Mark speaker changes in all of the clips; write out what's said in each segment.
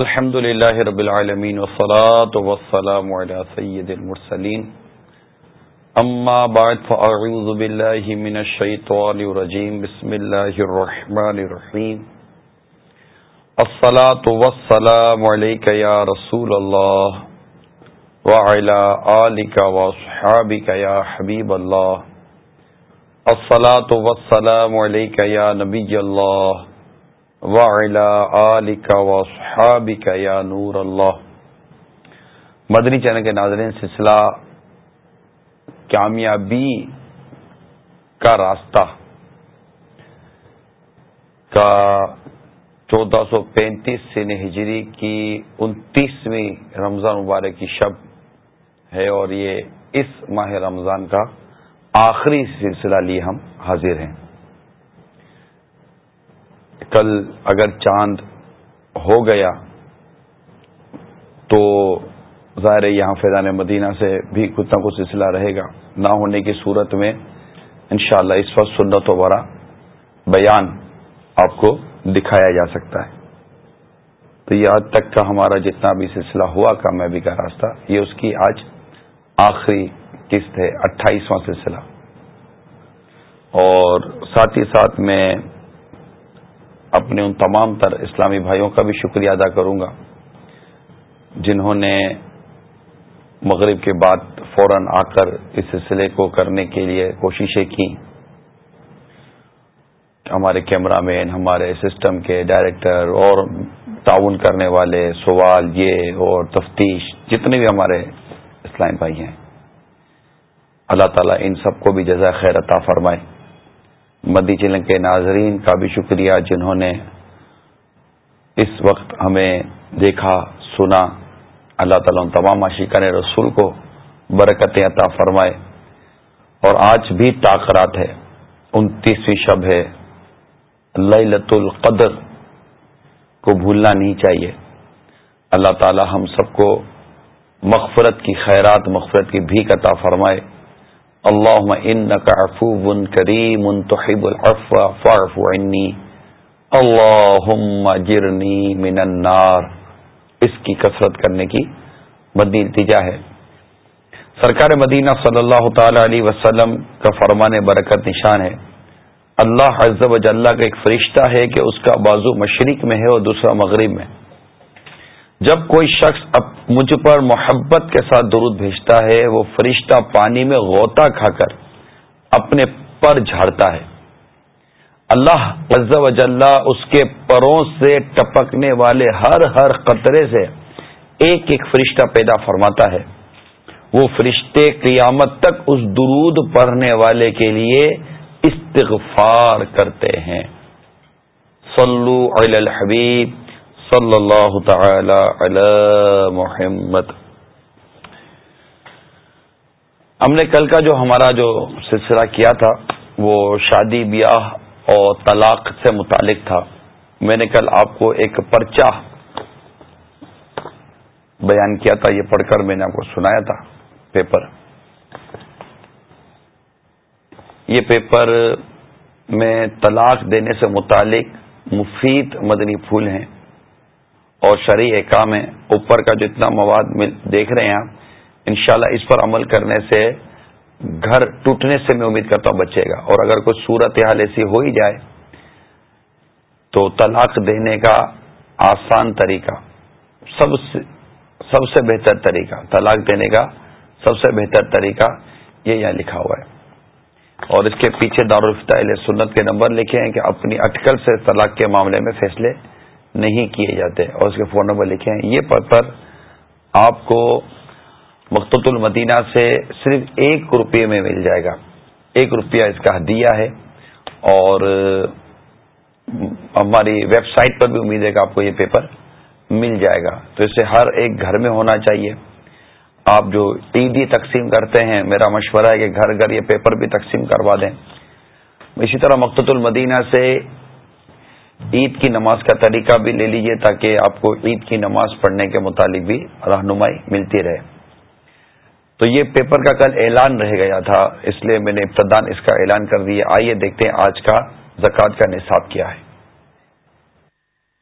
Speaker 1: الحمد لله رب العالمين والصلاة والسلام على سيد المرسلين أما بعد فأعوذ بالله من الشيطان الرجيم بسم الله الرحمن الرحيم الصلاة والسلام عليك يا رسول الله وعلى آلك وصحابك يا حبيب الله الصلاة والسلام عليك يا نبي الله یا نور اللہ مدنی چینل کے ناظرین، سلسلہ کامیابی کا راستہ کا چودہ سو پینتیس سن ہجری کی انتیسویں رمضان مبارک کی شب ہے اور یہ اس ماہ رمضان کا آخری سلسلہ لیے ہم حاضر ہیں۔ کل اگر چاند ہو گیا تو ظاہر یہاں فیضان مدینہ سے بھی کچھ نہ کچھ سلسلہ رہے گا۔ نہ ہونے کی صورت میں انشاءاللہ اس وقت سنت و برا بیان آپ کو دکھایا جا سکتا ہے۔ تو یہ آج تک کا ہمارا جتنا بھی سلسلہ ہوا کامیابی کا راستہ، یہ اس کی آج آخری قسط ہے، اٹھائیسواں سلسلہ۔ اور ساتھ ہی ساتھ میں اپنے ان تمام تر اسلامی بھائیوں کا بھی شکریہ ادا کروں گا، جنہوں نے مغرب کے بعد فوراً آ کر اس سلسلے کو کرنے کے لیے کوششیں کی ہمارے کیمرہ مین، ہمارے سسٹم کے ڈائریکٹر اور تعاون کرنے والے سوال، یہ اور تفتیش، جتنے بھی ہمارے اسلام بھائی ہیں، اللہ تعالیٰ ان سب کو بھی جزا خیر عطا فرمائے۔ مدی چلن کے ناظرین کا بھی شکریہ جنہوں نے اس وقت ہمیں دیکھا، سنا۔ اللہ تعالیٰ تمام عاشقان رسول کو برکت عطا فرمائے۔ اور آج بھی تاخرات ہے۔ انتیسویں شب ہے۔ لت القدر کو بھولنا نہیں چاہیے۔ اللہ تعالی ہم سب کو مغفرت کی خیرات، مغفرت کی بھی عطا فرمائے۔ اللہ انك عفو کریم تحب العفو فاعف عني. اللهم اجرني من النار. اس کی کثرت کرنے کی بدی التجا ہے سرکار مدینہ صلی اللہ تعالی علیہ وسلم کا فرمان برکت نشان ہے. اللہ عز و جلہ کا ایک فرشتہ ہے کہ اس کا بازو مشرق میں ہے اور دوسرا مغرب میں. جب کوئی شخص مجھ پر محبت کے ساتھ درود بھیجتا ہے، وہ فرشتہ پانی میں غوطہ کھا کر اپنے پر جھاڑتا ہے۔ اللہ عز و جلہ اس کے پروں سے ٹپکنے والے ہر ہر قطرے سے ایک ایک فرشتہ پیدا فرماتا ہے۔ وہ فرشتے قیامت تک اس درود پڑھنے والے کے لیے استغفار کرتے ہیں۔ صلو علی الحبیب۔ صلی اللہ تعالی علی محمد۔ ہم نے کل کا جو ہمارا جو سلسلہ کیا تھا، وہ شادی، بیاہ اور طلاق سے متعلق تھا۔ میں نے کل آپ کو ایک پرچہ بیان کیا تھا، یہ پڑھ کر میں نے آپ کو سنایا تھا۔ پیپر۔ یہ پیپر میں طلاق دینے سے متعلق مفید مدنی پھول ہیں۔ اور شرعی احکام ہے اوپر کا جتنا مواد دیکھ رہے ہیں آپ، انشاءاللہ اس پر عمل کرنے سے گھر ٹوٹنے سے میں امید کرتا ہوں بچے گا۔ اور اگر کوئی صورت حال ایسی ہو ہی جائے تو طلاق دینے کا آسان طریقہ، سب سے سب سے بہتر طریقہ، طلاق دینے کا سب سے بہتر طریقہ یہ یہاں لکھا ہوا ہے۔ اور اس کے پیچھے دارالفتہ سنت کے نمبر لکھے ہیں کہ اپنی اٹکل سے طلاق کے معاملے میں فیصلے نہیں کیے جاتے اور اس کے فون نمبر لکھے ہیں۔ یہ پتھر آپ کو مقت المدینہ سے صرف ایک روپے میں مل جائے گا۔ ایک روپیہ اس کا ہدیہ ہے اور ہماری ویب سائٹ پر بھی امید ہے کہ آپ کو یہ پیپر مل جائے گا۔ تو اسے ہر ایک گھر میں ہونا چاہیے۔ آپ جو عیدی تقسیم کرتے ہیں، میرا مشورہ ہے کہ گھر گھر یہ پیپر بھی تقسیم کروا دیں۔ اسی طرح مقت المدینہ سے عید کی نماز کا طریقہ بھی لے لیجیے تاکہ آپ کو عید کی نماز پڑھنے کے متعلق بھی رہنمائی ملتی رہے۔ تو یہ پیپر کا کل اعلان رہ گیا تھا اس لیے میں نے ابتدان اس کا اعلان کر دیا۔ آئیے دیکھتے ہیں آج کا زکوٰۃ کا نصاب کیا ہے۔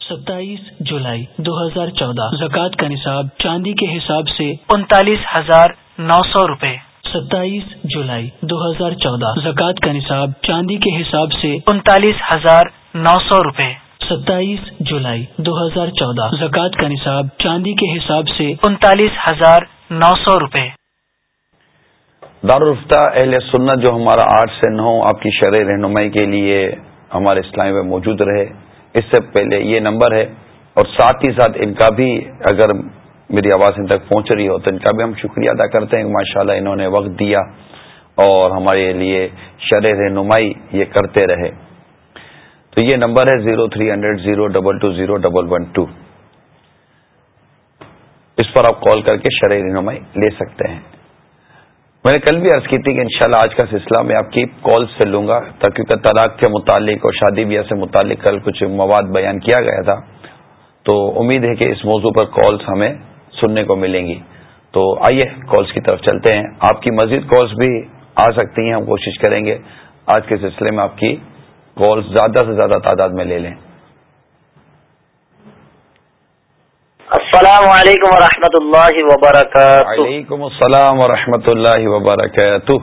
Speaker 2: ستائیس جولائی دو ہزار چودہ زکوٰۃ کا نصاب چاندی کے حساب سے انتالیس ہزار نو سو روپے۔ ستائیس جولائی دو ہزار چودہ زکوٰۃ کا نصاب چاندی کے حساب سے انتالیس ہزار نو سو روپے۔ ستائیس جولائی دو ہزار چودہ۔ زکوٰۃ کا نصاب چاندی کے حساب سے انتالیس ہزار نو سو روپے۔
Speaker 1: دارالفتہ اہل سنت جو ہمارا آٹھ سے نو آپ کی شرح رہنمائی کے لیے ہمارے اسلامی میں موجود رہے۔ اس سے پہلے یہ نمبر ہے اور ساتھ ہی ساتھ ان کا بھی اگر میری آواز ان تک پہنچ رہی ہو تو ان کا بھی ہم شکریہ ادا کرتے ہیں ماشاء اللہ انہوں نے وقت دیا اور ہمارے لیے شرح رہنمائی یہ کرتے رہے۔ تو یہ نمبر ہے zero three hundred zero double two zero double one two. اس پر آپ کال کر کے شرح رہنمائی لے سکتے ہیں۔ میں نے کل بھی عرض کی تھی کہ انشاءاللہ آج کا سلسلہ میں آپ کی کال سے لوں گا کیونکہ طلاق کے متعلق اور شادی بیاہ سے متعلق کل کچھ مواد بیان کیا گیا تھا۔ تو امید ہے کہ اس موضوع پر کالز ہمیں سننے کو ملیں گی۔ تو آئیے کالز کی طرف چلتے ہیں۔ آپ کی مزید کالز بھی آ سکتی ہیں، ہم کوشش کریں گے۔ آج کے سلسلے میں آپ کی کال زیادہ سے زیادہ تعداد میں لے لیں۔
Speaker 3: السلام علیکم ورحمۃ اللہ وبرکاتہ۔
Speaker 1: وعلیکم السلام ورحمۃ اللہ وبرکاتہ۔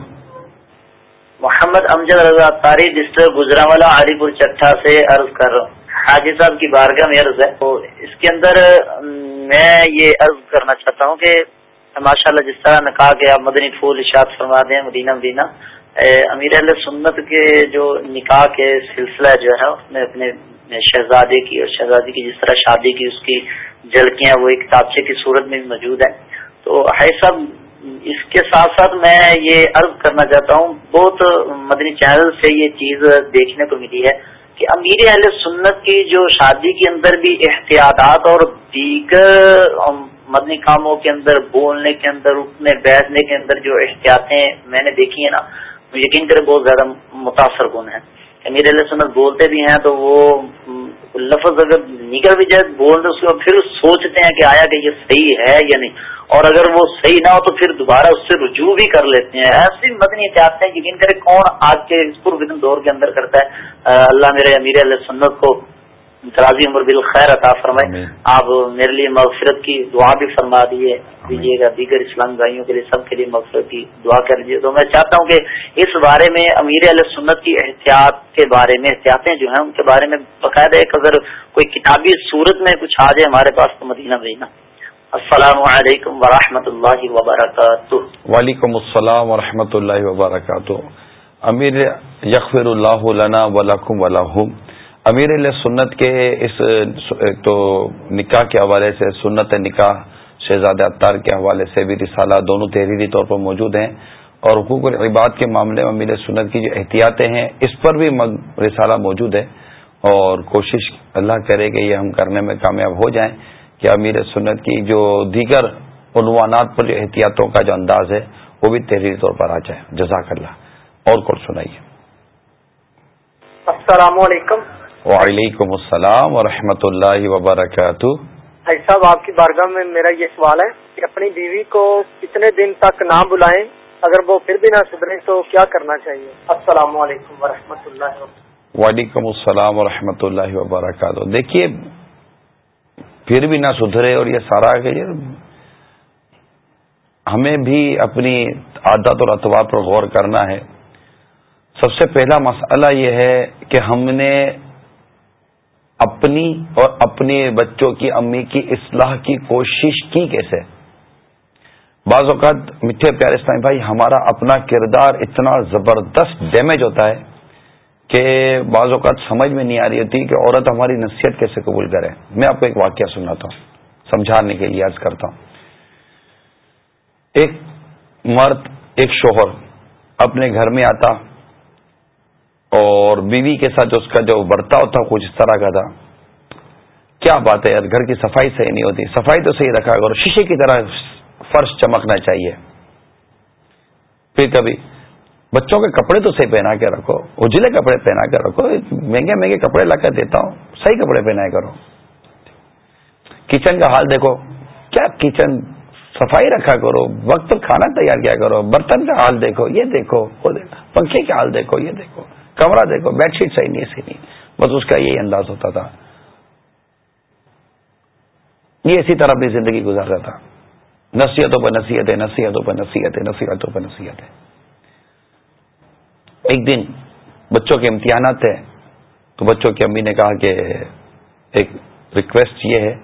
Speaker 3: محمد امجد رضا تاری ڈسٹرکٹ گجرا والا علی پور چٹھا سے عرض کر رہا ہوں۔ حاجی صاحب کی بارگاہ میں عرض ہے۔ تو اس کے اندر میں یہ عرض کرنا چاہتا ہوں کہ ماشاء اللہ جس طرح نے کہا کہ آپ مدنی پھول اشاد فرما دیں مدینہ مدینہ۔ امیر علیہ سنت کے جو نکاح کے سلسلہ جو ہے، اس میں اپنے شہزادے کی اور شہزادی کی جس طرح شادی کی، اس کی جھلکیاں، وہ ایک کتابچے کی صورت میں بھی موجود ہے تو ہے صاحب، اس کے ساتھ ساتھ میں یہ عرض کرنا چاہتا ہوں، بہت مدنی چینل سے یہ چیز دیکھنے کو ملی ہے کہ امیر اہل سنت کی جو شادی کے اندر بھی احتیاطات اور دیگر مدنی کاموں کے اندر، بولنے کے اندر، اٹھنے، بیٹھنے کے اندر جو احتیاطیں میں نے دیکھی ہیں نا یقین کرے بہت زیادہ متاثر کن ہے امیر یعنی علیہ سنت بولتے بھی ہیں تو وہ لفظ اگر نکل بھی جائے بول دے اس کے پھر سوچتے ہیں کہ آیا کہ یہ صحیح ہے یا نہیں۔ اور اگر وہ صحیح نہ ہو تو پھر دوبارہ اس سے رجوع بھی کر لیتے ہیں۔ ایسی مدنی چاہتے ہیں۔ یقین کرے کون آج کے اس دور کے اندر کرتا ہے۔ اللہ میرے امیر علیہ سنت کو درازی عمر بالخیر عطا فرمائے. آپ میرے لیے مغفرت کی دعا بھی فرما دیے دیجیے گا دیگر اسلام بھائیوں کے لیے سب کے لیے مغفرت کی دعا کر دیجیے تو میں چاہتا ہوں کہ اس بارے میں امیر علیہ سنت کی احتیاط کے بارے میں احتیاطیں جو ہیں ان کے بارے میں باقاعدہ ایک اگر کوئی کتابی صورت میں کچھ آ جائے ہمارے پاس تو مدینہ بھیجنا. السلام علیکم ورحمۃ اللہ وبرکاتہ.
Speaker 1: وعلیکم السلام و اللہ وبرکاتہ. امیر یقر اللہ لنا ولکم ولہم امیر علیہ سنت کے اس تو نکاح کے حوالے سے، سنت نکاح، شہزاد اطار کے حوالے سے بھی رسالہ دونوں تحریری طور پر موجود ہیں اور حقوق العباد کے معاملے میں امیر سنت کی جو احتیاطیں ہیں، اس پر بھی رسالہ موجود ہے اور کوشش اللہ کرے کہ یہ ہم کرنے میں کامیاب ہو جائیں کہ امیر سنت کی جو دیگر عنوانات پر جو احتیاطوں کا جو انداز ہے، وہ بھی تحریری طور پر آ جائے۔ جزاک اللہ۔ اور کچھ سنائیے۔
Speaker 4: السلام علیکم۔
Speaker 1: وعلیکم السلام ورحمۃ اللہ وبرکاتہ۔
Speaker 4: بھائی صاحب آپ کی بارگاہ میں میرا یہ سوال ہے کہ اپنی بیوی کو کتنے دن تک نہ بلائیں اگر وہ پھر بھی نہ سدھرے تو کیا کرنا چاہیے؟ السلام علیکم ورحمۃ اللہ
Speaker 1: وعلیکم السلام ورحمۃ اللہ وبرکاتہ۔ دیکھیے پھر بھی نہ سدھرے اور یہ سارا کہ ہمیں بھی اپنی عادت اور اتوار پر غور کرنا ہے۔ سب سے پہلا مسئلہ یہ ہے کہ ہم نے اپنی اور اپنے بچوں کی، امی کی اصلاح کی کوشش کی کیسے؟ بعض اوقات میٹھے پیارے اسلامی بھائی، ہمارا اپنا کردار اتنا زبردست ڈیمیج ہوتا ہے کہ بعض اوقات سمجھ میں نہیں آ رہی ہوتی کہ عورت ہماری نصیحت کیسے قبول کرے۔ میں آپ کو ایک واقعہ سناتا ہوں، سمجھانے کے لیے عرض کرتا ہوں۔ ایک مرد، ایک شوہر اپنے گھر میں آتا اور بیوی کے ساتھ اس کا جو برتاؤ تھا کچھ اس طرح کا تھا۔ کیا بات ہے یار، گھر کی صفائی صحیح نہیں ہوتی۔ صفائی تو صحیح رکھا کرو شیشے کی طرح فرش چمکنا چاہیے۔ پھر کبھی بچوں کے کپڑے تو صحیح پہنا کے رکھو، اجلے کپڑے پہنا کے رکھو، مہنگے مہنگے کپڑے لا کر دیتا ہوں، صحیح کپڑے پہنا کرو۔ کچن کا حال دیکھو، کیا کچن صفائی رکھا کرو، وقت پر کھانا تیار کیا کرو، برتن کا حال دیکھو، یہ دیکھو وہ دیکھو پنکھے کا حال دیکھو، یہ دیکھو۔ کمرہ دیکھو بیڈ شیٹ صحیح نہیں صحیح نہیں۔ بس اس کا یہی انداز ہوتا تھا۔ یہ اسی طرح اپنی زندگی گزار رہا تھا۔ نصیحتوں پر نصیحت ہے نصیحتوں پر نصیحت ہے نصیحتوں پر نصیحت ہے ایک دن بچوں کے امتحانات تھے، تو بچوں کی امی نے کہا کہ ایک ریکویسٹ یہ ہے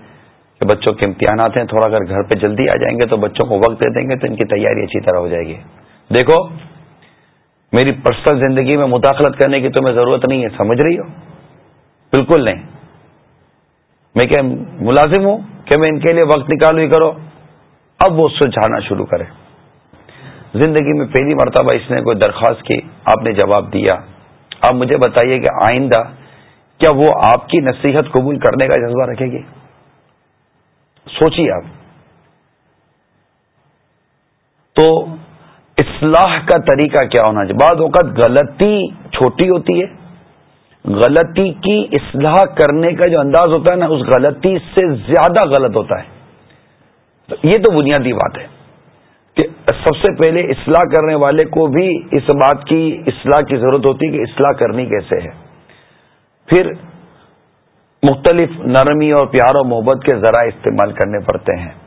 Speaker 1: کہ بچوں کے امتحانات ہیں، تھوڑا اگر گھر پہ جلدی آ جائیں گے تو بچوں کو وقت دے دیں گے تو ان کی تیاری اچھی طرح ہو جائے گی۔ دیکھو میری پرسنل زندگی میں مداخلت کرنے کی تمہیں ضرورت نہیں ہے، سمجھ رہی ہو؟ بالکل نہیں۔ میں کیا ملازم ہوں کہ میں ان کے لیے وقت نکالوں ہی کرو؟ اب وہ سلجھانا شروع کرے زندگی میں پہلی مرتبہ اس نے کوئی درخواست کی، آپ نے جواب دیا۔ آپ مجھے بتائیے کہ آئندہ کیا وہ آپ کی نصیحت قبول کرنے کا جذبہ رکھے گی؟ سوچیے آپ۔ تو اصلاح کا طریقہ کیا ہونا چاہیے؟ بعض اوقات غلطی چھوٹی ہوتی ہے۔ غلطی کی اصلاح کرنے کا جو انداز ہوتا ہے نا، اس غلطی سے زیادہ غلط ہوتا ہے۔ تو یہ تو بنیادی بات ہے کہ سب سے پہلے اصلاح کرنے والے کو بھی اس بات کی اصلاح کی ضرورت ہوتی ہے کہ اصلاح کرنی کیسے ہے۔ پھر مختلف نرمی اور پیار و محبت کے ذرائع استعمال کرنے پڑتے ہیں۔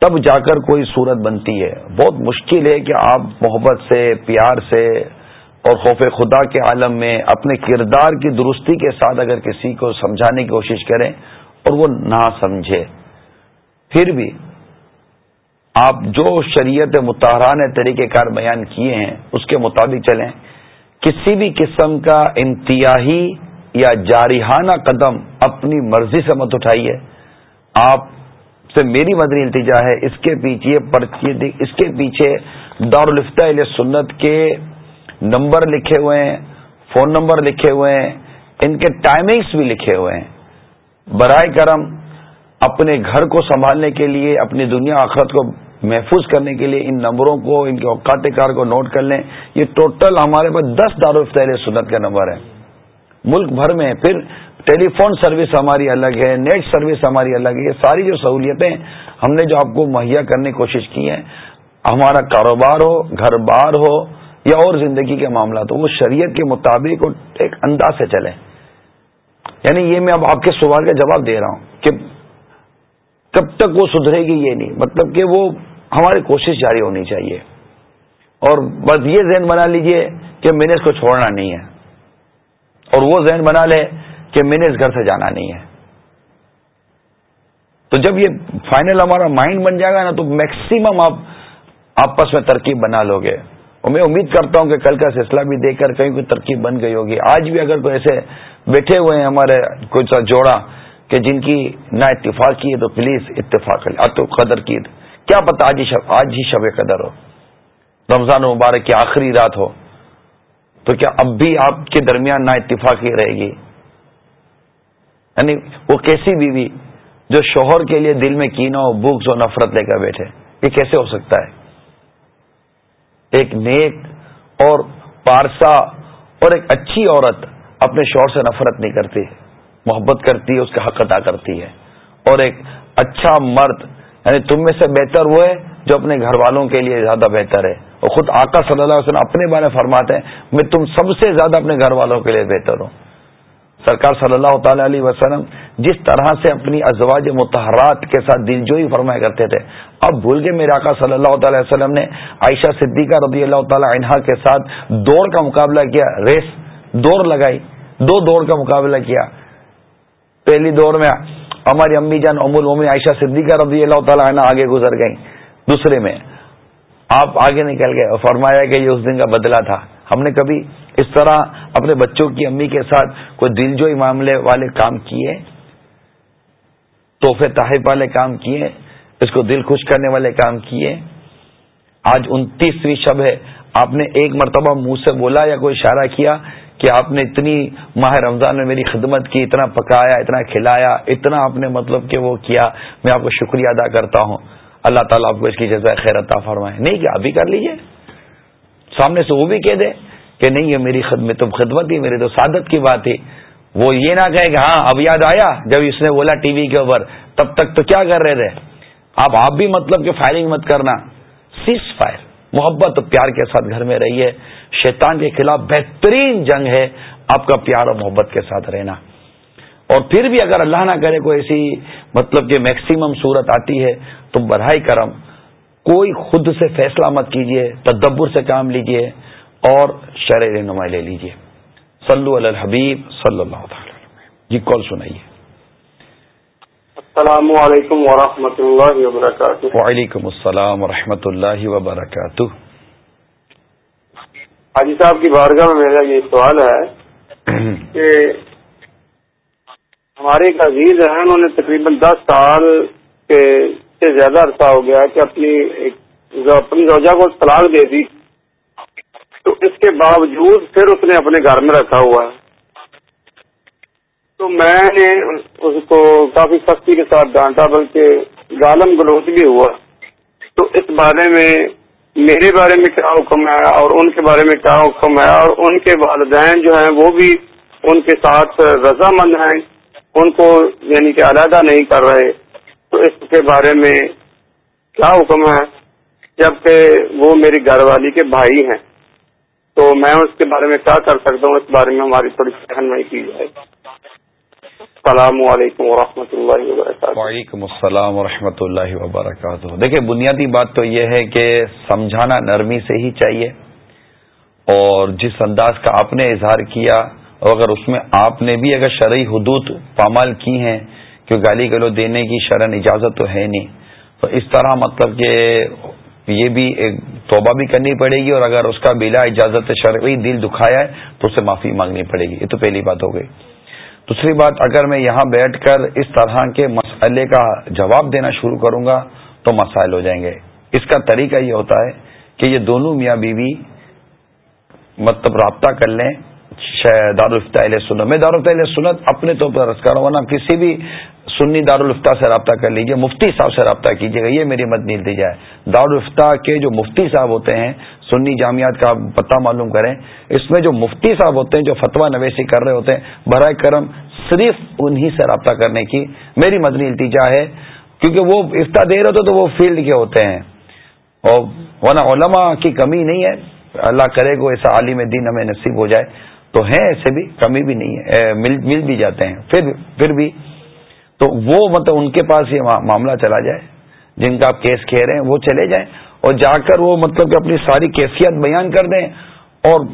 Speaker 1: تب جا کر کوئی صورت بنتی ہے۔ بہت مشکل ہے کہ آپ محبت سے، پیار سے اور خوف خدا کے عالم میں اپنے کردار کی درستی کے ساتھ اگر کسی کو سمجھانے کی کوشش کریں اور وہ نہ سمجھے۔ پھر بھی آپ جو شریعت متحران طریقہ کار بیان کیے ہیں، اس کے مطابق چلیں۔ کسی بھی قسم کا انتہائی یا جارحانہ قدم اپنی مرضی سے مت اٹھائیے۔ آپ سے میری مدنی التجا ہے، اس کے پیچھے اس کے پیچھے دارالفتہ علیہ سنت کے نمبر لکھے ہوئے ہیں، فون نمبر لکھے ہوئے ہیں، ان کے ٹائمنگز بھی لکھے ہوئے ہیں۔ برائے کرم، اپنے گھر کو سنبھالنے کے لیے، اپنی دنیا آخرت کو محفوظ کرنے کے لیے ان نمبروں کو، ان کے اوقات کار کو نوٹ کر لیں۔ یہ ٹوٹل ہمارے پاس دس دارالفتہ علیہ سنت کا نمبر ہے ملک بھر میں پھر ٹیلی فون سروس ہماری الگ ہے، نیٹ سروس ہماری الگ ہے، یہ ساری جو سہولیتیں ہم نے جو آپ کو مہیا کرنے کی کوشش کی ہیں، ہمارا کاروبار ہو، گھر بار ہو یا اور زندگی کے معاملات ہو وہ شریعت کے مطابق ایک انداز سے چلے یعنی یہ میں اب آپ کے سوال کا جواب دے رہا ہوں کہ کب تک وہ سدھرے گی یہ نہیں مطلب کہ وہ ہماری کوشش جاری ہونی چاہیے۔ اور بس یہ ذہن بنا لیجیے کہ میں نے اس کو چھوڑنا نہیں ہے۔ اور وہ ذہن بنا لے کہ میں نے اس گھر سے جانا نہیں ہے۔ تو جب یہ فائنل ہمارا مائنڈ بن جائے گا نا تو میکسیمم آپ آپس میں ترکیب بنا لو گے اور میں امید کرتا ہوں کہ کل کا سلسلہ بھی دیکھ کر کہیں کوئی ترکیب بن گئی ہوگی۔ آج بھی اگر کوئی ایسے بیٹھے ہوئے ہیں ہمارے کوئی سا جوڑا کہ جن کی نہ اتفاق کی ہے تو پلیز اتفاق کر تو قدر کی۔ کیا پتا آج ہی شب آج ہی شب قدر ہو۔ رمضان مبارک کی آخری رات ہو۔ تو کیا اب بھی آپ کے درمیان نہ اتفاقی رہے گی؟ یعنی وہ کیسی بیوی جو شوہر کے لیے دل میں کینو بکس اور نفرت لے کر بیٹھے؟ یہ کیسے ہو سکتا ہے؟ ایک نیک اور پارسا اور ایک اچھی عورت اپنے شوہر سے نفرت نہیں کرتی، محبت کرتی ہے اس کا حق ادا کرتی ہے۔ اور ایک اچھا مرد یعنی تم میں سے بہتر وہ ہے جو اپنے گھر والوں کے لیے زیادہ بہتر ہے۔ اور خود آقا صلی اللہ علیہ وسلم اپنے بارے فرماتے ہیں، میں تم سب سے زیادہ اپنے گھر والوں کے لیے بہتر ہوں۔ سرکار صلی اللہ تعالی علیہ وسلم جس طرح سے اپنی ازواج متحرات کے ساتھ دلجوئی فرمایا کرتے تھے۔ اب بھول کے میرے آقا صلی اللہ تعالی وسلم نے عائشہ صدیقہ رضی اللہ تعالی عنہا کے ساتھ دوڑ کا مقابلہ کیا، ریس، دوڑ لگائی، دو دوڑ کا مقابلہ کیا۔ پہلی دوڑ میں ہماری امی جان ام المومن عائشہ صدیقہ رضی اللہ تعالی عنہ آگے گزر گئی دوسرے میں آپ آگے نکل گئے فرمایا کہ یہ اس دن کا بدلہ تھا۔ ہم نے کبھی اس طرح اپنے بچوں کی امی کے ساتھ کوئی دل جوئی معاملے والے کام کیے، تحفے تحف والے کام کیے، اس کو دل خوش کرنے والے کام کیے۔ آج انتیسویں شب ہے، آپ نے ایک مرتبہ منہ سے بولا یا کوئی اشارہ کیا کہ آپ نے اتنی ماہ رمضان میں میری خدمت کی، اتنا پکایا، اتنا کھلایا، اتنا آپ نے مطلب کہ وہ کیا، میں آپ کو شکریہ ادا کرتا ہوں۔ اللہ تعالیٰ آپ کو اس کی جزائے خیر عطا فرمائے۔ نہیں کیا، ابھی کر لیجیے۔ سامنے سے وہ بھی کہہ دے۔ کہ نہیں یہ میری خدمت خدمت ہی میری تو سعادت کی بات تھی وہ یہ نہ کہے کہ ہاں اب یاد آیا جب اس نے بولا ٹی وی کے اوپر، تب تک تو کیا کر رہے تھے؟ آپ آپ بھی مطلب کہ فائرنگ مت کرنا۔ سیس فائر محبت پیار کے ساتھ گھر میں رہیے۔ شیطان کے خلاف بہترین جنگ ہے آپ کا پیار اور محبت کے ساتھ رہنا۔ اور پھر بھی اگر اللہ نہ کرے کوئی ایسی مطلب کہ میکسیمم صورت آتی ہے تو برائے کرم، کوئی خود سے فیصلہ مت کیجیے تدبر سے کام لیجیے اور شرح رہنمائی لے لیجیے صلو علی الحبیب صلی اللہ تعالی جی کال سنائیے۔
Speaker 5: السلام علیکم ورحمۃ اللہ وبرکاتہ۔
Speaker 1: وعلیکم السلام ورحمۃ اللہ وبرکاتہ۔
Speaker 5: حاجی صاحب کی بارگاہ میں میرا یہ سوال ہے کہ ہمارے ایک عزیز ہیں انہوں نے تقریباً دس سال کے سے زیادہ عرصہ ہو گیا کہ اپنی اپنی روجہ کو طلاق دے دی۔ تو اس کے باوجود پھر اس نے اپنے گھر میں رکھا ہوا ہے۔ تو میں نے اس کو کافی سختی کے ساتھ ڈانٹا، بلکہ غالم گلوچ بھی ہوا۔ تو اس بارے میں میرے بارے میں کیا حکم ہے اور ان کے بارے میں کیا حکم ہے؟ اور ان کے والدین جو ہیں، وہ بھی ان کے ساتھ رضامند ہیں۔ ان کو یعنی کہ علیحدہ نہیں کر رہے۔ تو اس کے بارے میں کیا حکم ہے؟ جبکہ وہ میری گھر والی کے بھائی ہیں۔ تو میں اس کے بارے میں کیا کر سکتا ہوں؟ اس بارے میں ہماری تھوڑی رہنمائی کی جائے۔ السلام علیکم ورحمۃ اللہ وبرکاتہ۔
Speaker 1: وعلیکم السلام ورحمۃ اللہ وبرکاتہ۔ دیکھیں، بنیادی بات تو یہ ہے کہ سمجھانا نرمی سے ہی چاہیے اور جس انداز کا آپ نے اظہار کیا، اور اگر اس میں آپ نے بھی اگر شرعی حدود پامال کی ہیں کہ گالی گلو دینے کی شرن اجازت تو ہے نہیں، تو اس طرح مطلب کہ یہ بھی ایک توبہ بھی کرنی پڑے گی اور اگر اس کا بلا اجازت شرعی دل دکھایا ہے تو اسے معافی مانگنی پڑے گی۔ یہ تو پہلی بات ہو گئی۔ دوسری بات، اگر میں یہاں بیٹھ کر اس طرح کے مسئلے کا جواب دینا شروع کروں گا تو مسائل ہو جائیں گے۔ اس کا طریقہ یہ ہوتا ہے کہ یہ دونوں میاں بیوی مطلب رابطہ کر لیں دارالفتا سنت۔ میں دارالفتا سنت اپنے طور پر رس کروں ورنہ کسی بھی سنی دارالفتا سے رابطہ کر لیجیے، مفتی صاحب سے رابطہ کیجیے گا یہ میری مت نہیں دی جائے دارالفتا کے جو مفتی صاحب ہوتے ہیں، سنی جامعات کا پتہ معلوم کریں، اس میں جو مفتی صاحب ہوتے ہیں، جو فتویٰ نویسی کر رہے ہوتے ہیں برائے کرم صرف انہی سے رابطہ کرنے کی میری مدنی التجا ہے۔ کیونکہ وہ افتا دے رہے ہوتے تو وہ فیلڈ کے ہوتے ہیں۔ اور ورنہ علماء کی کمی نہیں ہے۔ اللہ کرے گو، ایسا عالم دین ہمیں نصیب ہو جائے۔ تو ہیں، ایسے بھی کمی بھی نہیں ہے مل مل بھی جاتے ہیں۔ پھر پھر بھی تو وہ مطلب ان کے پاس یہ معاملہ چلا جائے، جن کا آپ کیس کہہ رہے ہیں، وہ چلے جائیں اور جا کر وہ مطلب کہ اپنی ساری کیفیت بیان کر دیں اور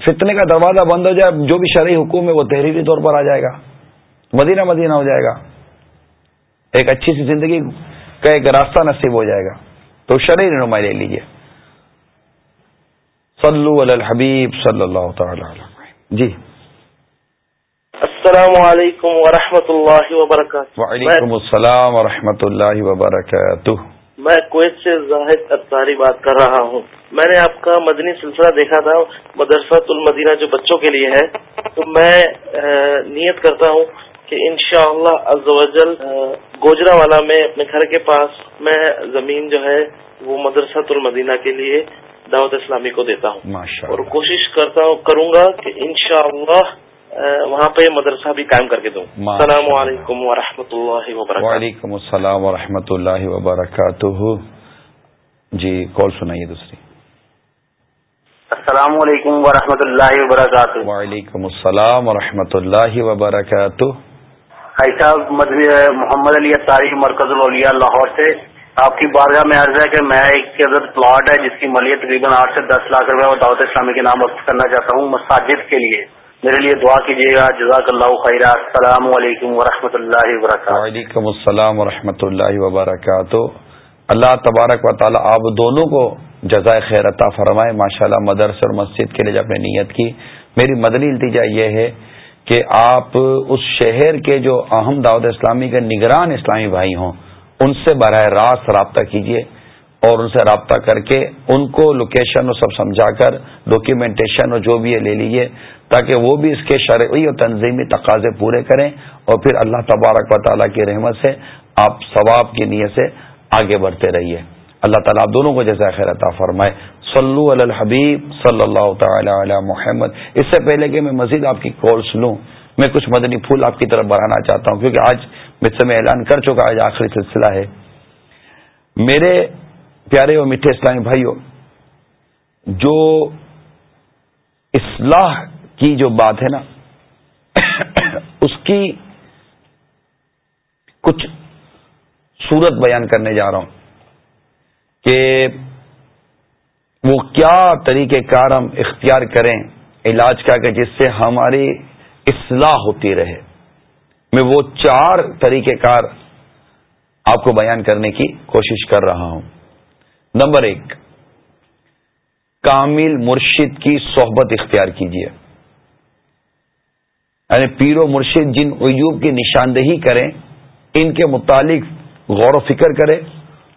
Speaker 1: فتنے کا دروازہ بند ہو جائے، جو بھی شرعی حکوم ہے وہ تحریری طور پر آ جائے گا۔ مدینہ مدینہ ہو جائے گا۔ ایک اچھی سی زندگی کا ایک راستہ نصیب ہو جائے گا۔ تو شرعی رہنمائی لے لیجیے صلو علی الحبیب صلی اللہ تعالی جی۔
Speaker 6: السلام علیکم ورحمۃ اللہ وبرکاتہ
Speaker 1: وعلیکم السلام ورحمۃ اللہ وبرکاتہ
Speaker 6: میں کویت سے زاہد اطاری بات کر رہا ہوں. میں نے آپ کا مدنی سلسلہ دیکھا تھا مدرسۃ المدینہ جو بچوں کے لیے ہے تو میں نیت کرتا ہوں کہ انشاءاللہ شاء اللہ گوجرا والا میں اپنے گھر کے پاس میں زمین جو ہے وہ مدرسۃ المدینہ کے لیے دعوت اسلامی کو دیتا ہوں. اور کوشش کرتا ہوں کروں گا کہ انشاءاللہ وہاں پہ مدرسہ بھی قائم کر کے دوں۔ السلام علیکم و اللہ وبرکاتہ۔
Speaker 1: وعلیکم السلام و اللہ وبرکاتہ۔ جی کال سنائیے دوسری۔
Speaker 7: السلام علیکم و اللہ وبرکاتہ۔
Speaker 1: وعلیکم السلام و اللہ وبرکاتہ۔
Speaker 7: محمد علی تاریخ مرکز الاولیاء لاہور سے آپ کی بارگاہ میں عرض ہے کہ میں ایک پلاٹ ہے جس کی ملیت تقریباً آٹھ سے دس لاکھ روپے اور دعوت اسلامی کے نام وقت کرنا چاہتا ہوں مساجد کے لیے۔ میرے لیے دعا کیجیے گا۔ جزاک اللہ خیر السلام علیکم و اللہ وبرکاتہ۔
Speaker 1: وعلیکم السلام و اللہ وبرکاتہ۔ اللہ تبارک و تعالیٰ آپ دونوں کو جزائے خیر عطا فرمائے۔ ماشاء اللہ اور مسجد کے لیے جب نے نیت کی، میری مدنی التجا یہ ہے کہ آپ اس شہر کے جو اہم دعوت اسلامی کے نگران اسلامی بھائی ہوں، ان سے براہ راست رابطہ کیجیے اور ان سے رابطہ کر کے ان کو لوکیشن اور سب سمجھا کر ڈاکیومنٹیشن اور جو بھی ہے لے لیجیے۔ تاکہ وہ بھی اس کے شرعی اور تنظیمی تقاضے پورے کریں اور پھر اللہ تبارک و تعالیٰ کی رحمت سے آپ ثواب کی نیت سے آگے بڑھتے رہیے۔ اللہ تعالیٰ آپ دونوں کو جیسا خیر عطا فرمائے۔ صلو علی الحبیب صلی اللہ تعالی علی محمد۔ اس سے پہلے کہ میں مزید آپ کی کالس لوں، میں کچھ مدنی پھول آپ کی طرف بڑھانا چاہتا ہوں، کیونکہ آج مجھ سے میں اعلان کر چکا آج آخری سلسلہ ہے۔ میرے پیارے اور میٹھے اسلامی بھائیوں، جو اصلاح کی جو بات ہے نا، اس کی کچھ صورت بیان کرنے جا رہا ہوں کہ وہ کیا طریقہ کار ہم اختیار کریں علاج کا، کہ جس سے ہماری اصلاح ہوتی رہے۔ میں وہ چار طریقہ کار آپ کو بیان کرنے کی کوشش کر رہا ہوں۔ نمبر ایک، کامل مرشد کی صحبت اختیار کیجیے۔ یعنی پیر و مرشد جن عیوب کی نشاندہی کریں، ان کے متعلق غور و فکر کرے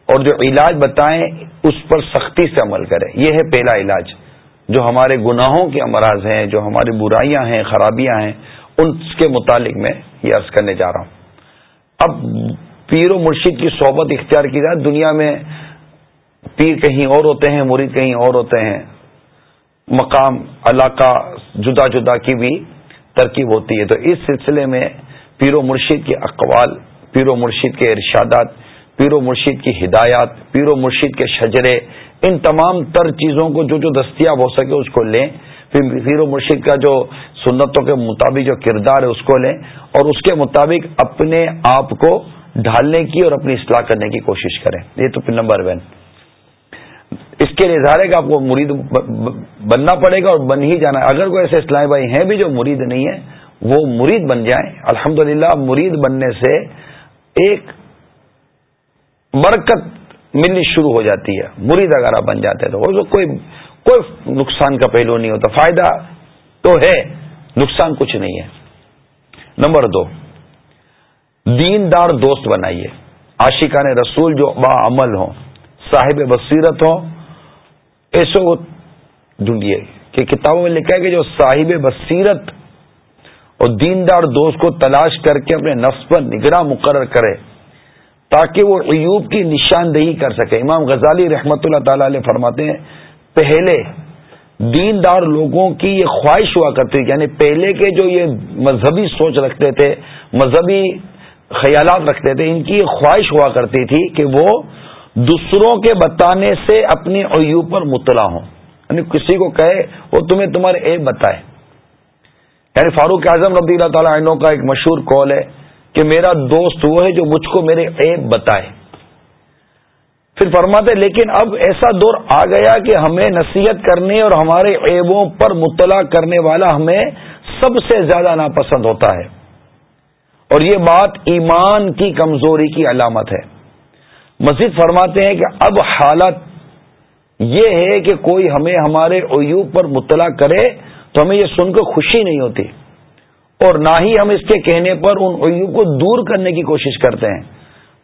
Speaker 1: اور جو علاج بتائیں، اس پر سختی سے عمل کرے یہ ہے پہلا علاج۔ جو ہمارے گناہوں کے امراض ہیں، جو ہماری برائیاں ہیں، خرابیاں ہیں، ان کے متعلق میں یہ عرض کرنے جا رہا ہوں۔ اب پیر و مرشد کی صحبت اختیار کی جائے، دنیا میں پیر کہیں اور ہوتے ہیں، مرید کہیں اور ہوتے ہیں۔ مقام، علاقہ جدا جدا کی بھی ترکیب ہوتی ہے۔ تو اس سلسلے میں پیر و مرشد کے اقوال، پیر و مرشد کے ارشادات، پیر و مرشد کی ہدایات، پیر و مرشد کے شجرے، ان تمام تر چیزوں کو جو جو دستیاب ہو سکے اس کو لیں۔ پھر پیر و مرشد کا جو سنتوں کے مطابق جو کردار ہے اس کو لیں اور اس کے مطابق اپنے آپ کو ڈھالنے کی اور اپنی اصلاح کرنے کی کوشش کریں۔ یہ تو پھر نمبر ون۔ اس کے لیے ظاہر ہے کہ آپ کو مرید بننا پڑے گا اور بن ہی جانا ہے۔ اگر کوئی ایسے اسلام بھائی ہیں بھی جو مرید نہیں ہے وہ مرید بن جائیں۔ الحمدللہ مرید بننے سے ایک برکت ملنی شروع ہو جاتی ہے۔ مرید اگر آپ بن جاتے تو کوئی کوئی نقصان کا پہلو نہیں ہوتا۔ فائدہ تو ہے، نقصان کچھ نہیں ہے۔ نمبر دو، دیندار دوست بنائیے۔ عاشقان رسول جو با عمل ہوں، صاحب بصیرت ہوں ایسو ڈھونڈیے کہ کتابوں میں لکھا ہے کہ جو صاحب بصیرت اور دیندار دوست کو تلاش کر کے اپنے نفس پر نگراں مقرر کرے تاکہ وہ عیوب کی نشاندہی کر سکے۔ امام غزالی رحمت اللہ تعالی علیہ فرماتے ہیں، پہلے دیندار لوگوں کی یہ خواہش ہوا کرتی یعنی پہلے کے جو یہ مذہبی سوچ رکھتے تھے، مذہبی خیالات رکھتے تھے، ان کی یہ خواہش ہوا کرتی تھی کہ وہ دوسروں کے بتانے سے اپنی عیوب پر مطلع ہوں۔ یعنی کسی کو کہے، وہ تمہیں تمہارے ایپ بتائے۔ یعنی فاروق اعظم رضی اللہ تعالیٰ عنہ کا ایک مشہور کال ہے کہ میرا دوست وہ ہے جو مجھ کو میرے عیب بتائے۔ پھر فرماتے لیکن اب ایسا دور آ گیا کہ ہمیں نصیحت کرنے اور ہمارے عیبوں پر مطلع کرنے والا ہمیں سب سے زیادہ ناپسند ہوتا ہے۔ اور یہ بات ایمان کی کمزوری کی علامت ہے۔ مزید فرماتے ہیں کہ اب حالت یہ ہے کہ کوئی ہمیں ہمارے عیوب پر مطلع کرے تو ہمیں یہ سن کر خوشی نہیں ہوتی اور نہ ہی ہم اس کے کہنے پر ان عیوب کو دور کرنے کی کوشش کرتے ہیں،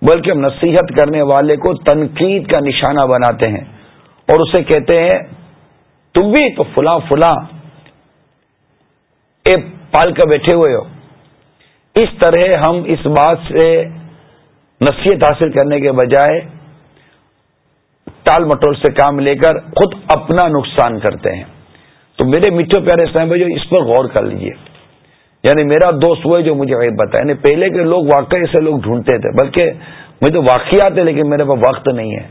Speaker 1: بلکہ ہم نصیحت کرنے والے کو تنقید کا نشانہ بناتے ہیں اور اسے کہتے ہیں، تم بھی تو فلاں فلاں اے پال کر بیٹھے ہوئے ہو۔ اس طرح ہم اس بات سے نصیحت حاصل کرنے کے بجائے ٹال مٹول سے کام لے کر خود اپنا نقصان کرتے ہیں۔ تو میرے میٹھے پیارے اسلام بھائی اس پر غور کر لیجیے یعنی میرا دوست وہ ہے جو مجھے عیب بتا یعنی پہلے کے لوگ واقعی سے لوگ ڈھونڈتے تھے، بلکہ مجھے واقعات ہے لیکن میرے پاس وقت نہیں ہے۔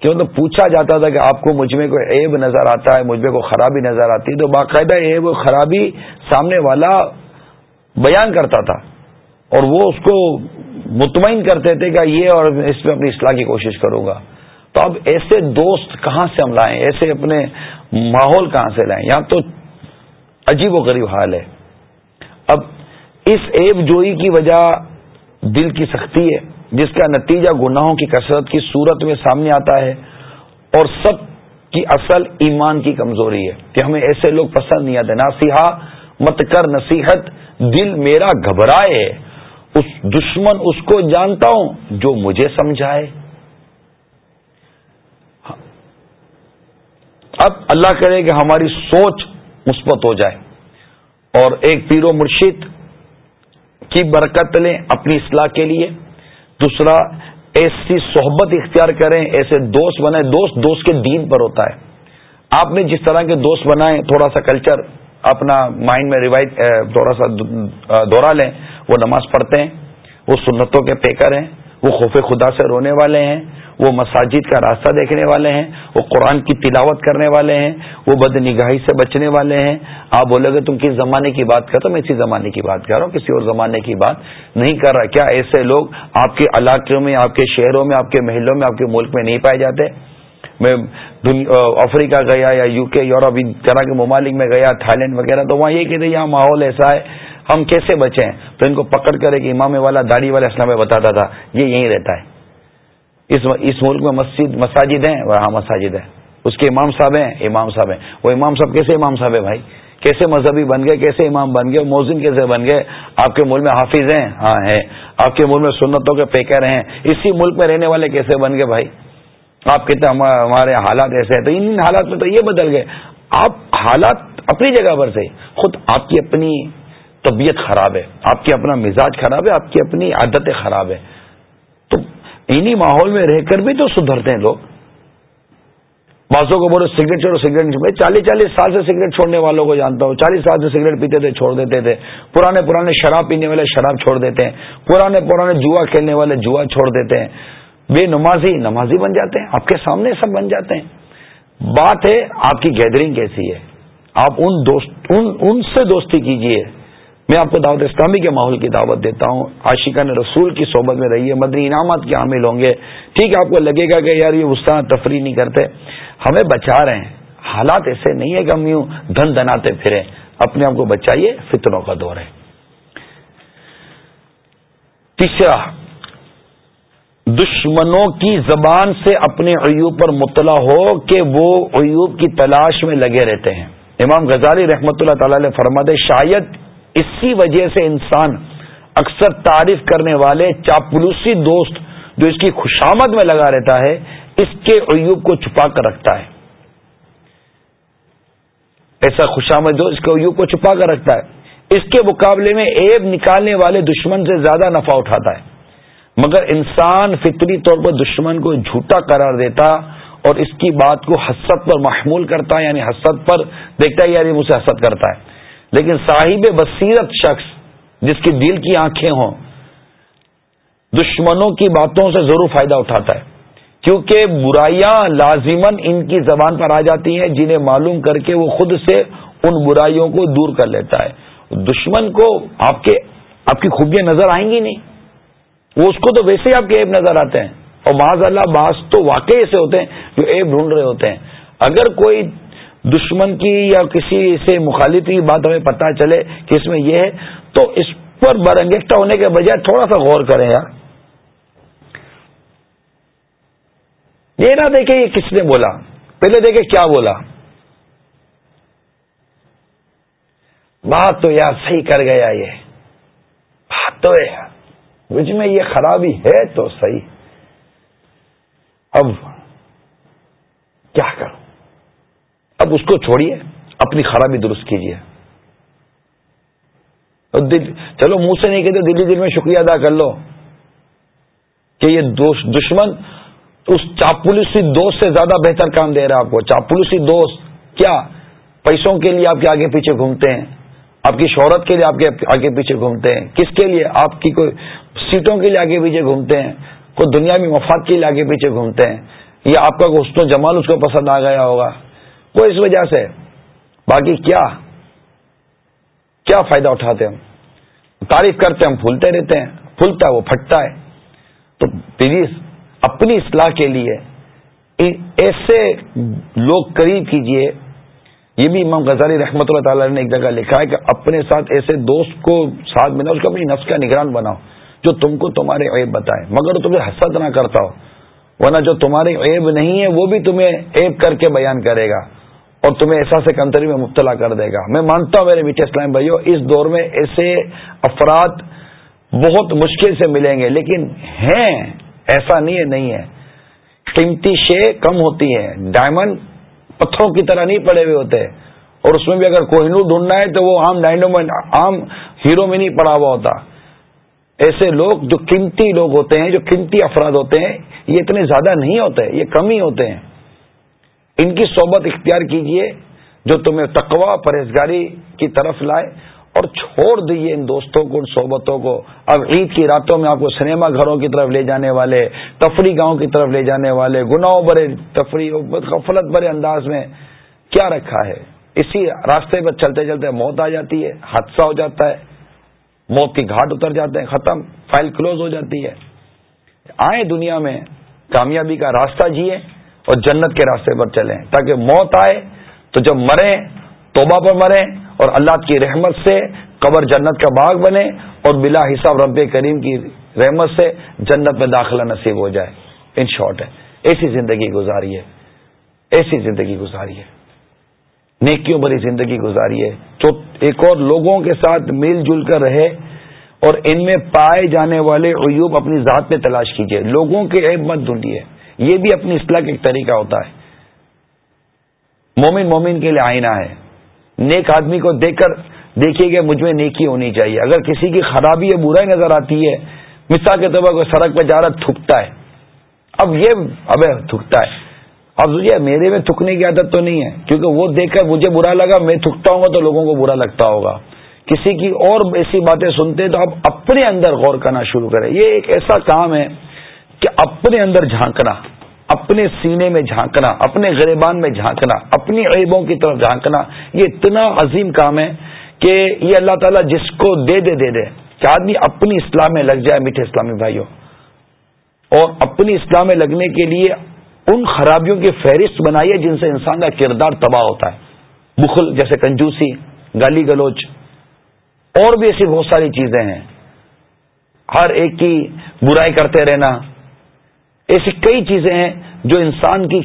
Speaker 1: کیوں تو پوچھا جاتا تھا کہ آپ کو مجھ میں کوئی عیب نظر آتا ہے، مجھ میں کوئی خرابی نظر آتی ہے، تو باقاعدہ عیب و خرابی سامنے والا بیان کرتا تھا۔ اور وہ اس کو مطمئن کرتے تھے کہ یہ اور اس میں اپنی اصلاح کی کوشش کروں گا۔ تو اب ایسے دوست کہاں سے ہم لائیں؟ ایسے اپنے ماحول کہاں سے لائیں؟ یہاں تو عجیب و غریب حال ہے۔ اب اس ایب جوئی کی وجہ دل کی سختی ہے، جس کا نتیجہ گناہوں کی کثرت کی صورت میں سامنے آتا ہے اور سب کی اصل ایمان کی کمزوری ہے کہ ہمیں ایسے لوگ پسند نہیں آتے۔ ناسیحا مت کر نصیحت، دل میرا گھبرائے۔ اس دشمن اس کو جانتا ہوں جو مجھے سمجھائے۔ اب اللہ کرے کہ ہماری سوچ مثبت ہو جائے اور ایک پیر و مرشید کی برکت لیں اپنی اصلاح کے لیے۔ دوسرا، ایسی صحبت اختیار کریں، ایسے دوست بنائیں۔ دوست دوست کے دین پر ہوتا ہے۔ آپ نے جس طرح کے دوست بنائیں، تھوڑا سا کلچر اپنا مائنڈ میں ریوائز تھوڑا سا دوہرا لیں۔ وہ نماز پڑھتے ہیں، وہ سنتوں کے پیکر ہیں، وہ خوف خدا سے رونے والے ہیں، وہ مساجد کا راستہ دیکھنے والے ہیں، وہ قرآن کی تلاوت کرنے والے ہیں، وہ بد نگاہی سے بچنے والے ہیں۔ آپ بولے گے تم کس زمانے کی بات کرو میں اسی زمانے کی بات کر رہا ہوں، کسی اور زمانے کی بات نہیں کر رہا۔ کیا ایسے لوگ آپ کے علاقوں میں، آپ کے شہروں میں، آپ کے محلوں میں، آپ کے ملک میں نہیں پائے جاتے؟ میں افریقہ گیا یا یو کے، یورپ ان طرح کے ممالک میں گیا تھا لینڈ وغیرہ، تو وہاں یہ کہتے یہاں ماحول ایسا ہے ہم کیسے بچیں؟ تو ان کو پکڑ کر ایک امام والا، داڑھی والا اسلام میں بتاتا تھا، یہ یہیں رہتا ہے۔ اس اس ملک میں مسجد، مساجد ہیں؟ وہاں مساجد ہے اس کے امام صاحب ہیں؟ امام صاحب ہیں۔ وہ امام صاحب کیسے امام صاحب ہے بھائی؟ کیسے مذہبی بن گئے؟ کیسے امام بن گئے؟ موزن کیسے بن گئے؟ آپ کے ملک میں حافظ ہیں؟ ہاں ہیں۔ آپ کے ملک میں سنتوں کے پیکر ہیں۔ اسی ملک میں رہنے والے کیسے بن گئے بھائی؟ آپ کہتے ہمارے حالات ایسے ہیں۔ تو ان حالات میں تو یہ بدل گئے۔ آپ حالات اپنی جگہ پر سے، خود آپ کی اپنی طبیعت خراب ہے، آپ کی اپنا مزاج خراب ہے، آپ کی اپنی عادتیں خراب ہے تو انہی ماحول میں رہ کر بھی تو سدھرتے ہیں لوگ۔ باسوں کو بولے سگریٹ چھوڑو، سگریٹ میں چالیس چالیس سال سے سگریٹ چھوڑنے والوں کو جانتا ہوں۔ چالیس سال سے سگریٹ پیتے تھے، چھوڑ دیتے تھے۔ پرانے پرانے شراب پینے والے شراب چھوڑ دیتے ہیں۔ پرانے پرانے جوا کھیلنے والے جوا چھوڑ دیتے ہیں۔ بے نمازی نمازی بن جاتے ہیں، آپ کے سامنے سب بن جاتے ہیں۔ بات ہے آپ کی گیدرنگ کیسی ہے؟ آپ ان دوست، ان ان سے دوستی کیجیے میں آپ کو دعوت اسلامی کے ماحول کی دعوت دیتا ہوں۔ عاشقہ نے رسول کی صحبت میں رہیے، مدنی انعامات کے حامل ہوں گے۔ ٹھیک ہے، آپ کو لگے گا کہ یار یہ استاد تفریح نہیں کرتے۔ ہمیں بچا رہے ہیں۔ حالات ایسے نہیں ہے کہ ہم یوں دھن دھناتے پھرے اپنے آپ کو بچائیے فطروں کا دور ہے۔ تیسرا، دشمنوں کی زبان سے اپنے عیوب پر مطلع ہو کہ وہ عیوب کی تلاش میں لگے رہتے ہیں۔ امام غزالی رحمۃ اللہ تعالی فرماد شاید اسی وجہ سے انسان اکثر تعریف کرنے والے چاپلوسی دوست جو اس کی خوشامد میں لگا رہتا ہے، اس کے عیوب کو چھپا کر رکھتا ہے۔ ایسا خوشامد دوست اس کے عیوب کو چھپا کر رکھتا ہے۔ اس کے مقابلے میں ایب نکالنے والے دشمن سے زیادہ نفع اٹھاتا ہے۔ مگر انسان فطری طور پر دشمن کو جھوٹا قرار دیتا اور اس کی بات کو حسد پر محمول کرتا ہے یعنی حسد پر دیکھتا ہے یعنی مجھ سے حسد کرتا ہے۔ لیکن صاحب بصیرت شخص جس کی دل کی آنکھیں ہوں، دشمنوں کی باتوں سے ضرور فائدہ اٹھاتا ہے۔ کیونکہ برائیاں لازمن ان کی زبان پر آ جاتی ہیں، جنہیں معلوم کر کے وہ خود سے ان برائیوں کو دور کر لیتا ہے۔ دشمن کو آپ کے آپ کی خوبیاں نظر آئیں گی نہیں۔ وہ اس کو تو ویسے ہی آپ کے ایب نظر آتے ہیں۔ اور معاذ اللہ باس تو واقعی ایسے ہوتے ہیں جو ایب ڈھونڈ رہے ہوتے ہیں۔ اگر کوئی دشمن کی یا کسی سے مخالف کی بات ہمیں پتہ چلے کہ اس میں یہ ہے، تو اس پر برنگیختہ ہونے کے بجائے تھوڑا سا غور کریں یار۔ یہ نہ دیکھے یہ کس نے بولا، پہلے دیکھے کیا بولا۔ بات تو یار صحیح کر گیا یہ۔ بات تو ہے۔ مجھ میں یہ خرابی ہے تو صحیح۔ اب کیا کروں؟ اب اس کو چھوڑیے، اپنی خرابی درست کیجیے۔ چلو منہ سے نہیں کہتے، دلی دل میں شکریہ ادا کر لو کہ یہ دشمن، اس چاپلوسی دوست سے زیادہ بہتر کام دے رہا ہے آپ کو۔ چاپلوسی دوست، کیا؟ پیسوں کے لیے آپ کے آگے پیچھے گھومتے ہیں؟ آپ کی شہرت کے لیے آپ کے آگے پیچھے گھومتے ہیں؟ کس کے لیے؟ آپ کی کوئی سیٹوں کے لیے آگے پیچھے گھومتے ہیں؟ کوئی دنیا میں مفاد کے لیے آگے پیچھے گھومتے ہیں؟ یا آپ کا حسن و جمال اس کو پسند آ گیا ہوگا۔ وہ اس وجہ سے باقی کیا کیا فائدہ اٹھاتے ہم؟ تعریف کرتے ہیں ہم، پھولتے رہتے ہیں، پھولتا ہے، وہ پھٹتا ہے۔ تو پلیز اپنی اصلاح کے لیے ایسے لوگ قریب کیجیے۔ یہ بھی امام غزالی رحمۃ اللہ تعالی نے ایک جگہ لکھا ہے کہ اپنے ساتھ ایسے دوست کو ساتھ ملا اس کو اپنی نفس کا نگران بناؤ، جو تم کو تمہارے عیب بتائے۔ مگر تمہیں حسد نہ کرتا ہو، ورنہ جو تمہارے عیب نہیں ہے وہ بھی تمہیں عیب کر کے بیان کرے گا۔ اور تمہیں احساس کمتری میں مبتلا کر دے گا۔ میں مانتا ہوں میرے میٹھے اسلام بھائیو، اس دور میں ایسے افراد بہت مشکل سے ملیں گے، لیکن ہیں، ایسا نہیں ہے نہیں ہے۔ قیمتی شے کم ہوتی ہیں ڈائمنڈ پتھروں کی طرح نہیں پڑے ہوئے ہوتے۔ اور اس میں بھی اگر کوہنور ڈھونڈنا ہے تو وہ عام ڈائنڈومنٹ عام ہیرو میں نہیں پڑا ہوا ہوتا۔ ایسے لوگ جو قیمتی لوگ ہوتے ہیں، جو قیمتی افراد ہوتے ہیں، یہ اتنے زیادہ نہیں ہوتے، یہ کم ہی ہوتے ہیں۔ ان کی صحبت اختیار کیجیے جو تمہیں تقوا پرہیزگاری کی طرف لائے اور چھوڑ دیے ان دوستوں کو، ان صحبتوں کو۔ اب عید کی راتوں میں آپ کو سنیما گھروں کی طرف لے جانے والے، تفریح گاؤں کی طرف لے جانے والے، گناہوں برے تفریح، غفلت برے انداز میں کیا رکھا ہے؟ اسی راستے پر چلتے چلتے موت آ جاتی ہے، حادثہ ہو جاتا ہے، موت کی گھاٹ اتر جاتے ہیں، ختم، فائل کلوز ہو جاتی ہے۔ آئیں دنیا میں کامیابی کا راستہ جیے اور جنت کے راستے پر چلیں تاکہ موت آئے تو جب مریں، توبہ پر مریں اور اللہ کی رحمت سے قبر جنت کا باغ بنے اور بلا حساب رب کریم کی رحمت سے جنت میں داخلہ نصیب ہو جائے۔ ان شارٹ ہے۔ ایسی زندگی گزاری ہے۔ ایسی زندگی گزاری ہے۔ نیکیوں بھری زندگی گزاری ہے۔ جو ایک اور لوگوں کے ساتھ مل جل کر رہے اور ان میں پائے جانے والے عیوب اپنی ذات میں تلاش کیجیے لوگوں کے عیب مت ڈھونڈیے۔ یہ بھی اپنی اصلاح کا ایک طریقہ ہوتا ہے۔ مومن مومن کے لیے آئینہ ہے۔ نیک آدمی کو دیکھ کر دیکھیے کہ مجھ میں نیکی ہونی چاہیے۔ اگر کسی کی خرابی یا برائی نظر آتی ہے، مثال کے طور پر کوئی سڑک پہ جا رہا تھکتا ہے۔ اب یہ، اب تھکتا ہے۔ اب یہ میرے میں تھکنے کی عادت تو نہیں ہے، کیونکہ وہ دیکھ کر مجھے برا لگا، میں تھکتا ہوں گا تو لوگوں کو برا لگتا ہوگا۔ کسی کی اور ایسی باتیں سنتے تو آپ اپنے اندر غور کرنا شروع کریں۔ یہ ایک ایسا کام ہے کہ اپنے اندر جھانکنا، اپنے سینے میں جھانکنا، اپنے غریبان میں جھانکنا، اپنی عیبوں کی طرف جھانکنا، یہ اتنا عظیم کام ہے کہ یہ اللہ تعالیٰ جس کو دے دے دے دے، کہ آدمی اپنی اسلام میں لگ جائے میٹھے اسلامی بھائیوں۔ اور اپنی اسلام میں لگنے کے لیے ان خرابیوں کی فہرست بنائیے جن سے انسان کا کردار تباہ ہوتا ہے۔ بخل جیسے کنجوسی، گالی گلوچ، اور بھی ایسی بہت ساری چیزیں ہیں۔ ہر ایک کی برائی کرتے رہنا ایسی کئی چیزیں ہیں جو انسان کی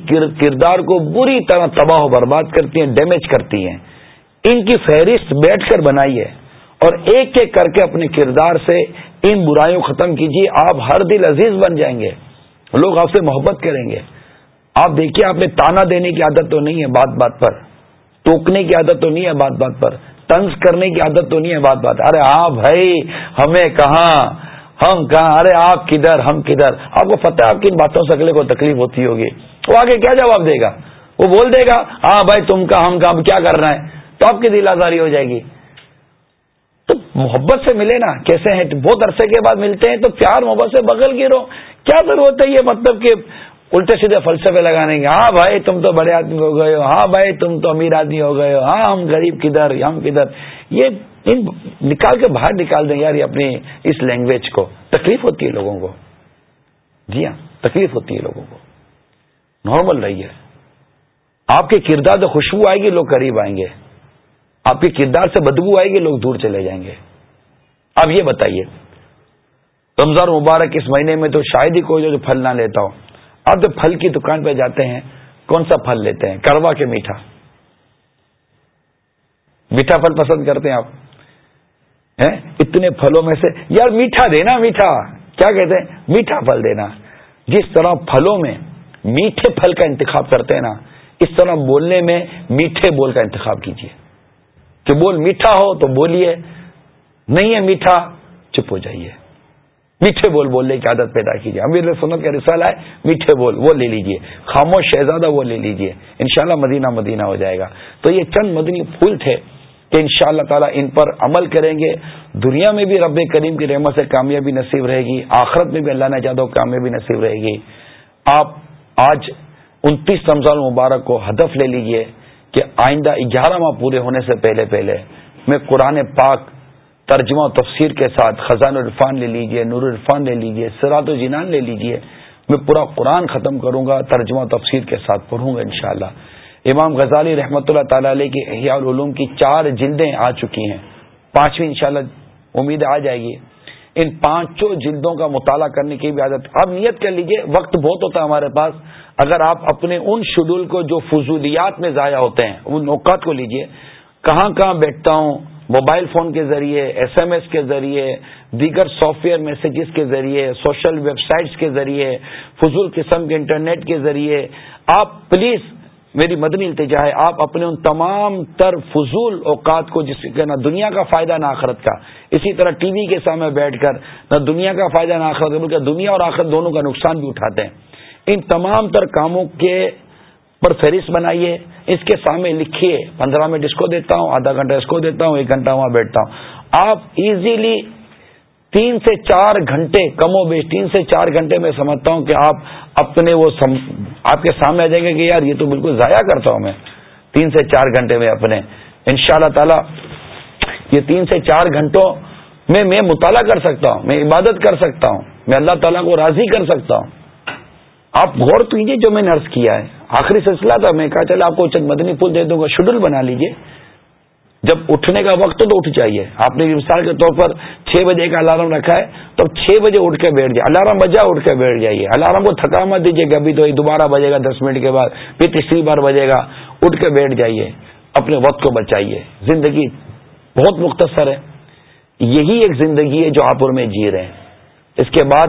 Speaker 1: کردار کو بری طرح تباہ و برباد کرتی ہیں ڈیمیج کرتی ہیں۔ ان کی فہرست بیٹھ کر بنائیے اور ایک ایک کر کے اپنے کردار سے ان برائیوں ختم کیجیے۔ آپ ہر دل عزیز بن جائیں گے۔ لوگ آپ سے محبت کریں گے۔ آپ دیکھیے، آپ میں تانا دینے کی عادت تو نہیں ہے بات بات پر۔ ٹوکنے کی عادت تو نہیں ہے بات بات پر۔ تنز کرنے کی عادت تو نہیں ہے بات بات۔ ارے ہاں بھائی، ہمیں کہاں ہم کہاں ارے آپ کدھر، ہم کدھر؟ آپ کو پتہ ہے آپ کی باتوں سے اگلے کو تکلیف ہوتی ہوگی۔ وہ آگے کیا جواب دے گا؟ وہ بول دے گا ہاں بھائی تم کا، ہم کا کیا کر رہے ہیں تو آپ کی دل آزاری ہو جائے گی۔ تو محبت سے ملے نا، کیسے ہیں؟ بہت عرصے کے بعد ملتے ہیں تو پیار، محبت سے بغل گرو۔ کیا ضرورت ہے یہ مطلب کہ الٹے سیدھے فلسفے لگانے کے ہاں بھائی تم تو بڑے آدمی ہو گئے ہو۔ ہاں بھائی تم تو امیر آدمی ہو گئے ہو۔ ہاں ہم غریب کدھر، ہم کدھر۔ یہ نکال کے باہر نکال دیں یار یہ اپنی اس لینگویج کو۔ تکلیف ہوتی ہے لوگوں کو۔ جی ہاں تکلیف ہوتی ہے لوگوں کو۔ نارمل رہیے۔ آپ کے کردار تو خوشبو آئے گی، لوگ قریب آئیں گے۔ آپ کے کردار سے بدبو آئے گی، لوگ دور چلے جائیں گے۔ اب یہ بتائیے، رمضان مبارک اس مہینے میں تو شاید ہی کوئی جو پھل نہ لیتا ہو۔ آپ جب پھل کی دکان پہ جاتے ہیں، کون سا پھل لیتے ہیں؟ کروا کے میٹھا۔ میٹھا پھل پسند کرتے ہیں آپ؟ اتنے پھلوں میں سے۔ یار میٹھا دینا، میٹھا۔ کیا کہتے ہیں؟ میٹھا پھل دینا۔ جس طرح پھلوں میں میٹھے پھل کا انتخاب کرتے ہیں نا، اس طرح بولنے میں میٹھے بول کا انتخاب کیجیے۔ کہ بول میٹھا ہو تو بولیے، نہیں ہے میٹھا، چپ ہو جائیے۔ میٹھے بول بولنے کی عادت پیدا کیجیے۔ امیر سنت کا رسالہ ہے، میٹھے بول، وہ لے لیجیے۔ خاموش شہزادہ وہ لے لیجیے۔ انشاءاللہ مدینہ مدینہ ہو جائے گا۔ تو یہ چند مدنی پھول تھے۔ کہ ان شاء اللہ تعالیٰ ان پر عمل کریں گے۔ دنیا میں بھی رب کریم کی رحمت سے کامیابی نصیب رہے گی، آخرت میں بھی اللہ نے چاہتا کامیابی نصیب رہے گی۔ آپ آج انتیس رمضان مبارک کو ہدف لے لیجیے کہ آئندہ گیارہ ماہ پورے ہونے سے پہلے پہلے میں قرآن پاک ترجمہ و تفسیر کے ساتھ خزان الرفان لے لیجیے، نور الرفان لے لیجیے، سرات و جنان لے لیجیے۔ میں پورا قرآن ختم کروں گا، ترجمہ تفسیر کے ساتھ پڑھوں گا انشاءاللہ۔ امام غزالی رحمۃ اللہ تعالی علیہ کی احیاء العلوم کی چار جلدیں آ چکی ہیں۔ پانچویں انشاءاللہ امید آ جائے گی۔ ان پانچوں جلدوں کا مطالعہ کرنے کی بھی عادت اب نیت کر لیجیے، وقت بہت ہوتا ہے ہمارے پاس۔ اگر آپ اپنے ان شیڈول کو جو فضولیات میں ضائع ہوتے ہیں، ان اوقات کو لیجیے۔ کہاں کہاں بیٹھتا ہوں؟ موبائل فون کے ذریعے ایس ایم ایس کے ذریعے، دیگر سافٹ ویئر میسیجز کے ذریعے سوشل ویب سائٹس کے ذریعے، فضول قسم کے انٹرنیٹ کے ذریعے۔ آپ پلیز میری مدنی التجا ہے، آپ اپنے ان تمام تر فضول اوقات کو جس کے نہ دنیا کا فائدہ نہ آخرت کا، اسی طرح ٹی وی کے سامنے بیٹھ کر نہ دنیا کا فائدہ نہ آخرت بلکہ دنیا اور آخرت دونوں کا نقصان بھی اٹھاتے ہیں۔ ان تمام تر کاموں کے پر فہرست بنائیے، اس کے سامنے لکھیے۔ پندرہ منٹ اس کو دیتا ہوں، آدھا گھنٹہ اس کو دیتا ہوں، ایک گھنٹہ وہاں بیٹھتا ہوں۔ آپ ایزیلی تین سے چار گھنٹے کم و بیش، تین سے چار گھنٹے میں سمجھتا ہوں کہ آپ اپنے وہ سم... آپ کے سامنے آ جائیں گے کہ یار یہ تو بالکل ضائع کرتا ہوں میں۔ تین سے چار گھنٹے میں اپنے۔ ان شاء اللہ تعالی یہ تین سے چار گھنٹوں میں میں مطالعہ کر سکتا ہوں، میں عبادت کر سکتا ہوں، میں اللہ تعالیٰ کو راضی کر سکتا ہوں۔ آپ غور کیجیے جو میں نے عرض کیا ہے۔ آخری سلسلہ تھا، میں کہا چلا آپ کو چند مدنی پھول دے دوں گا، شیڈول بنا لیجیے جب اٹھنے کا وقت تو اٹھ جائیے آپ نے مثال کے طور پر چھ بجے کا الارم رکھا ہے، تو چھ بجے اٹھ کے بیٹھ جائے۔ الارم بجا اٹھ کے بیٹھ جائیے۔ الارم کو تھکا مت دیجیے کہ ابھی تو دوبارہ بجے گا، دس منٹ کے بعد، پھر تیسری بار بجے گا۔ اٹھ کے بیٹھ جائیے۔ اپنے وقت کو بچائیے۔ زندگی بہت مختصر ہے۔ یہی ایک زندگی ہے جو آپ اور میں جی رہے ہیں۔ اس کے بعد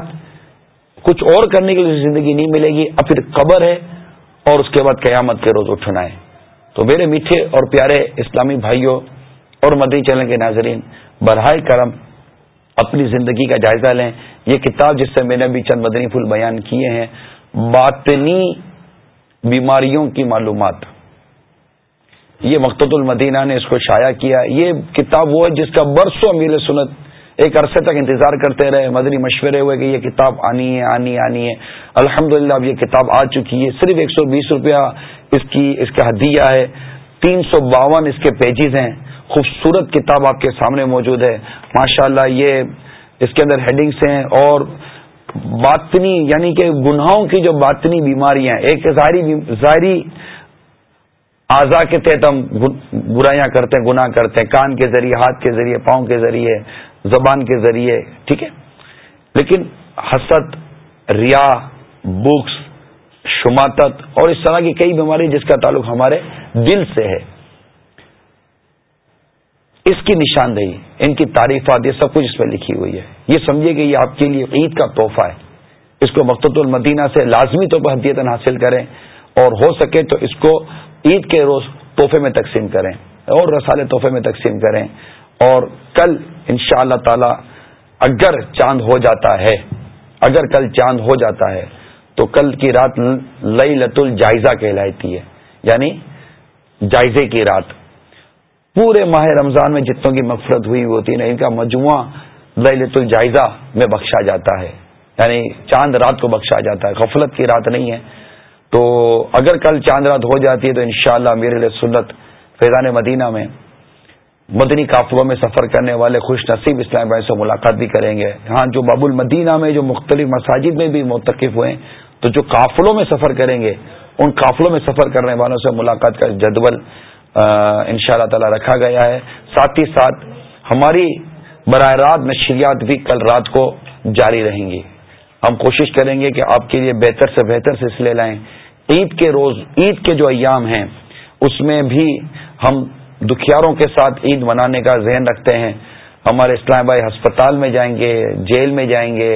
Speaker 1: کچھ اور کرنے کے لیے زندگی نہیں ملے گی۔ اب پھر قبر ہے اور اس کے بعد قیامت کے روز اٹھنا ہے۔ تو میرے میٹھے اور پیارے اسلامی بھائیوں اور مدری چینل کے ناظرین برائے کرم اپنی زندگی کا جائزہ لیں۔ یہ کتاب جس سے میں نے بھی چند مدنی پھول بیان کیے ہیں، باطنی بیماریوں کی معلومات۔ یہ مقت المدینہ نے اس کو شائع کیا۔ یہ کتاب وہ ہے جس کا برسوں امیر سنت ایک عرصے تک انتظار کرتے رہے۔ مدنی مشورے ہوئے کہ یہ کتاب آنی ہے، آنی آنی ہے۔ الحمد اب یہ کتاب آ چکی ہے۔ صرف ایک سو بیس روپیہ اس کی، اس کا ہدیہ ہے۔ تین سو باون اس کے پیجز ہیں۔ خوبصورت کتاب آپ کے سامنے موجود ہے۔ ماشاء اللہ یہ اس کے اندر ہیڈنگس ہیں اور باطنی یعنی کہ گناہوں کی جو باطنی بیماریاں ایک ظاہری ظاہری اعضا کے تحت ہم برائیاں کرتے ہیں، گناہ کرتے ہیں۔ کان کے ذریعے، ہاتھ کے ذریعے، پاؤں کے ذریعے، زبان کے ذریعے، ٹھیک ہے؟ لیکن حسد، ریا، بکس شماتت اور اس طرح کی کئی بیماری جس کا تعلق ہمارے دل سے ہے۔ اس کی نشاندہی، ان کی تعریفات، یہ سب کچھ اس میں لکھی ہوئی ہے۔ یہ سمجھیے کہ یہ آپ کے لیے عید کا تحفہ ہے۔ اس کو مقت المدینہ سے لازمی طور پر حدیت حاصل کریں اور ہو سکے تو اس کو عید کے روز تحفے میں تقسیم کریں اور رسالے تحفے میں تقسیم کریں۔ اور کل ان شاء اللہ تعالی اگر چاند ہو جاتا ہے، اگر کل چاند ہو جاتا ہے تو کل کی رات لئی لت الجائزہ کہلاتی ہے یعنی جائزے کی رات۔ پورے ماہ رمضان میں جتوں کی مغفرت ہوئی ہوتی ہے ان کا مجموعہ لئی لت الجائزہ میں بخشا جاتا ہے۔ یعنی چاند رات کو بخشا جاتا ہے، غفلت کی رات نہیں ہے۔ تو اگر کل چاند رات ہو جاتی ہے تو انشاءاللہ شاء میرے لیے سنت فیضان مدینہ میں مدنی قافلوں میں سفر کرنے والے خوش نصیب اسلام بھائی سے ملاقات بھی کریں گے۔ ہاں جو باب المدینہ میں جو مختلف مساجد میں بھی متقف ہوئے تو جو قافلوں میں سفر کریں گے، ان قافلوں میں سفر کرنے والوں سے ملاقات کا جدول ان شاء اللہ تعالی رکھا گیا ہے۔ ساتھ ہی ساتھ ہماری براہ راست نشریات بھی کل رات کو جاری رہیں گی۔ ہم کوشش کریں گے کہ آپ کے لیے بہتر سے بہتر سلسلے لائیں۔ عید کے روز، عید کے جو ایام ہیں، اس میں بھی ہم دکھیاروں کے ساتھ عید منانے کا ذہن رکھتے ہیں۔ ہمارے اسلام بھائی ہسپتال میں جائیں گے، جیل میں جائیں گے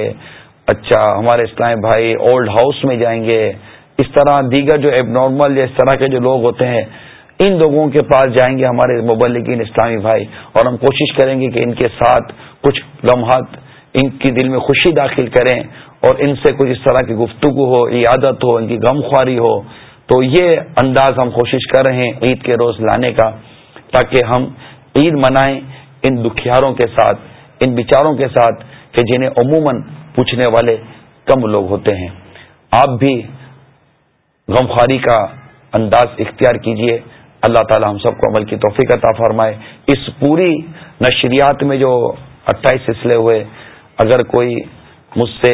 Speaker 1: اچھا ہمارے اسلام بھائی اولڈ ہاؤس میں جائیں گے۔ اس طرح دیگر جو اب نارمل یا اس طرح کے جو لوگ ہوتے ہیں، ان لوگوں کے پاس جائیں گے ہمارے مبلکین اسلامی بھائی اور ہم کوشش کریں گے کہ ان کے ساتھ کچھ لمحات ان کی دل میں خوشی داخل کریں اور ان سے کچھ اس طرح کی گفتگو ہو، عیادت ہو، ان کی غم خواری ہو۔ تو یہ انداز ہم کوشش کر رہے ہیں عید کے روز لانے کا، تاکہ ہم عید منائیں ان دکھیاروں کے ساتھ، ان بیچاروں کے ساتھ، کہ جنہیں عموماً پوچھنے والے کم لوگ ہوتے ہیں۔ آپ بھی غمخواری کا انداز اختیار کیجیے۔ اللہ تعالی ہم سب کو عمل کی توفیق عطا فرمائے۔ اس پوری نشریات میں جو اٹھائیس سلسلے ہوئے، اگر کوئی مجھ سے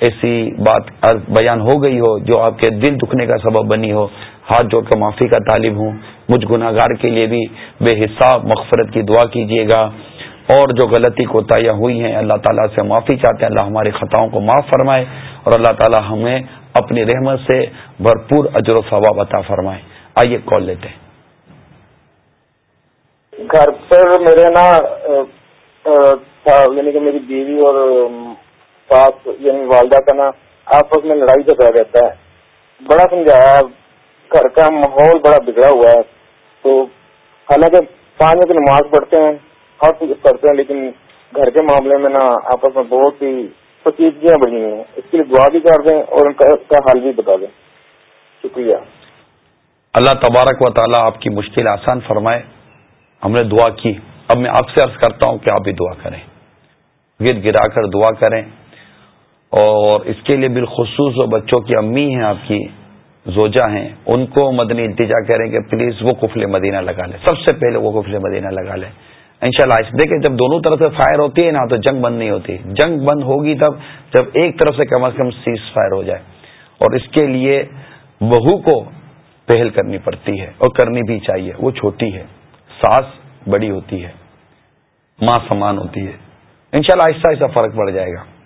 Speaker 1: ایسی بات بیان ہو گئی ہو جو آپ کے دل دکھنے کا سبب بنی ہو، ہاتھ جوڑ کر معافی کا طالب ہوں، مجھ گناہ گار کے لیے بھی بے حساب مغفرت کی دعا کیجیے گا۔ اور جو غلطی کوتاہیاں ہوئی ہیں، اللہ تعالیٰ سے معافی چاہتے ہیں۔ اللہ ہماری خطاؤں کو معاف فرمائے اور اللہ تعالیٰ ہمیں اپنی رحمت سے بھرپور اجر و ثواب عطا فرمائے۔ آئیے کال لیتے ہیں۔
Speaker 5: گھر پر میرے نا یعنی کہ میری بیوی اور ساس یعنی والدہ کا نا، آپس میں لڑائی جھگڑا رہتا ہے۔ بڑا سمجھایا، گھر کا ماحول بڑا بگڑا ہوا ہے۔ تو حالانکہ پانچ کی نماز پڑھتے ہیں۔ ہر چیز کرتے ہیں، لیکن گھر کے معاملے میں نا آپس میں بہت ہی پیچیدگیاں بڑی ہیں۔ اس کے لیے دعا بھی کر دیں اور ان کا حل بھی بتا دیں۔ شکریہ۔
Speaker 1: اللہ تبارک و تعالیٰ آپ کی مشکل آسان فرمائے۔ ہم نے دعا کی۔ اب میں آپ سے عرض کرتا ہوں کہ آپ بھی دعا کریں۔ گر گرا کر دعا کریں۔ اور اس کے لیے بالخصوص جو بچوں کی امی ہیں، آپ کی زوجا ہیں، ان کو مدنی التجا کریں کہ پلیز وہ کفل مدینہ لگا لیں۔ سب سے پہلے وہ کفل مدینہ لگا لیں۔ ان شاء اللہ دیکھیں جب دونوں طرف سے فائر ہوتی ہے نا، تو جنگ بند نہیں ہوتی۔ جنگ بند ہوگی تب جب ایک طرف سے کم از کم سیز فائر ہو جائے۔ اور اس کے لیے بہو کو پہل کرنی پڑتی ہے اور کرنی بھی چاہیے۔ وہ چھوٹی ہے۔ ساس بڑی ہوتی ہے۔ ماں سمان ہوتی ہے۔ انشاءاللہ، آہستہ آہستہ فرق پڑ جائے گا۔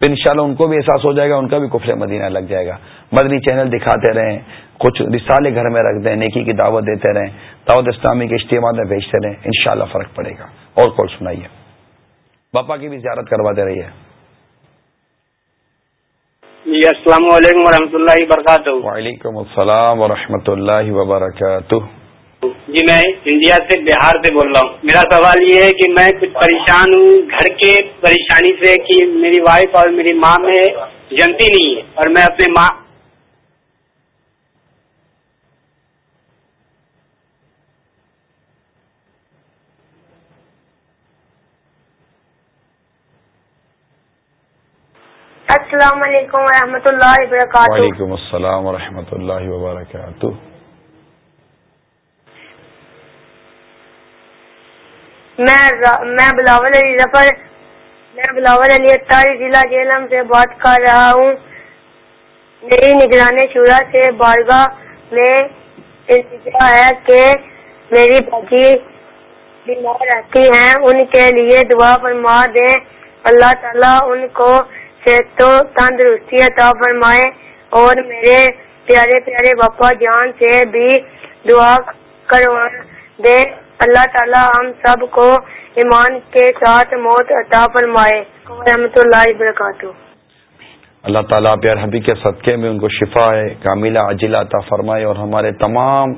Speaker 1: پھر انشاءاللہ ان کو بھی احساس ہو جائے گا ان کا بھی کفل مدینہ لگ جائے گا۔ مدنی چینل دکھاتے رہیں کچھ رسالے گھر میں رکھ دیں نیکی کی دعوت دیتے رہیں دعوت اسلامی کے اجتماع میں بھیجتے رہیں انشاءاللہ فرق پڑے گا۔ اور کال سنائیے۔ باپا کی بھی زیارت کرواتے رہیے۔
Speaker 5: جی السلام علیکم و اللہ وبرکاتہ۔
Speaker 1: وعلیکم السلام ورحمۃ اللہ وبرکاتہ۔
Speaker 5: جی میں انڈیا سے بہار سے بول رہا ہوں۔ میرا سوال یہ ہے کہ میں کچھ پریشان ہوں گھر کے پریشانی سے کہ میری وائف اور میری ماں میں جمتی نہیں ہے اور میں اپنے ماں
Speaker 8: السلام علیکم ورحمۃ اللہ وبرکاتہ۔
Speaker 1: وعلیکم السلام ورحمۃ اللہ وبرکاتہ۔
Speaker 8: میں بلاول علی ظفر میں بلاول علی اطاری ضلع جیلم سے بات کر رہا ہوں۔ میری نگرانی شورا سے بارگاہ میں ہے کہ میری بچی بیمار رہتی ہیں۔ ان کے لیے دعا فرما دیں۔ اللہ تعالیٰ ان کو صحت و تندرستی عطا فرمائے اور میرے پیارے پیارے باپا جان سے بھی دعا کروا دے اللہ تعالی ہم سب کو ایمان کے ساتھ موت عطا فرمائے۔ رحمۃ اللہ وبرکاتہ۔
Speaker 1: اللہ تعالیٰ پیار حبی کے صدقے میں ان کو شفا ہے کاملہ عجلہ عطا فرمائے اور ہمارے تمام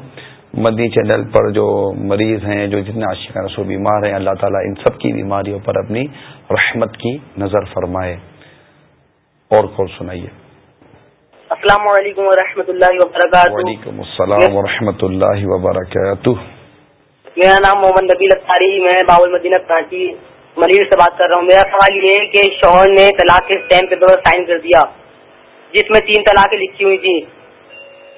Speaker 1: مدی چینل پر جو مریض ہیں جو جتنے عاشق رسو بیمار ہیں اللہ تعالیٰ ان سب کی بیماریوں پر اپنی رحمت کی نظر فرمائے۔ اور کون سنائیے۔
Speaker 9: السلام علیکم و اللہ وبرکاتہ۔
Speaker 1: وعلیکم السلام و اللہ وبرکاتہ۔
Speaker 9: میرا نام محمد نبیل اختاری، میں باول مدینہ کراچی مریض سے بات کر رہا ہوں۔ میرا سوال یہ ہے کہ شوہر نے طلاق کے اسٹیمپ پیپر پر سائن کر دیا، جس میں تین طلاقیں لکھی ہوئی تھی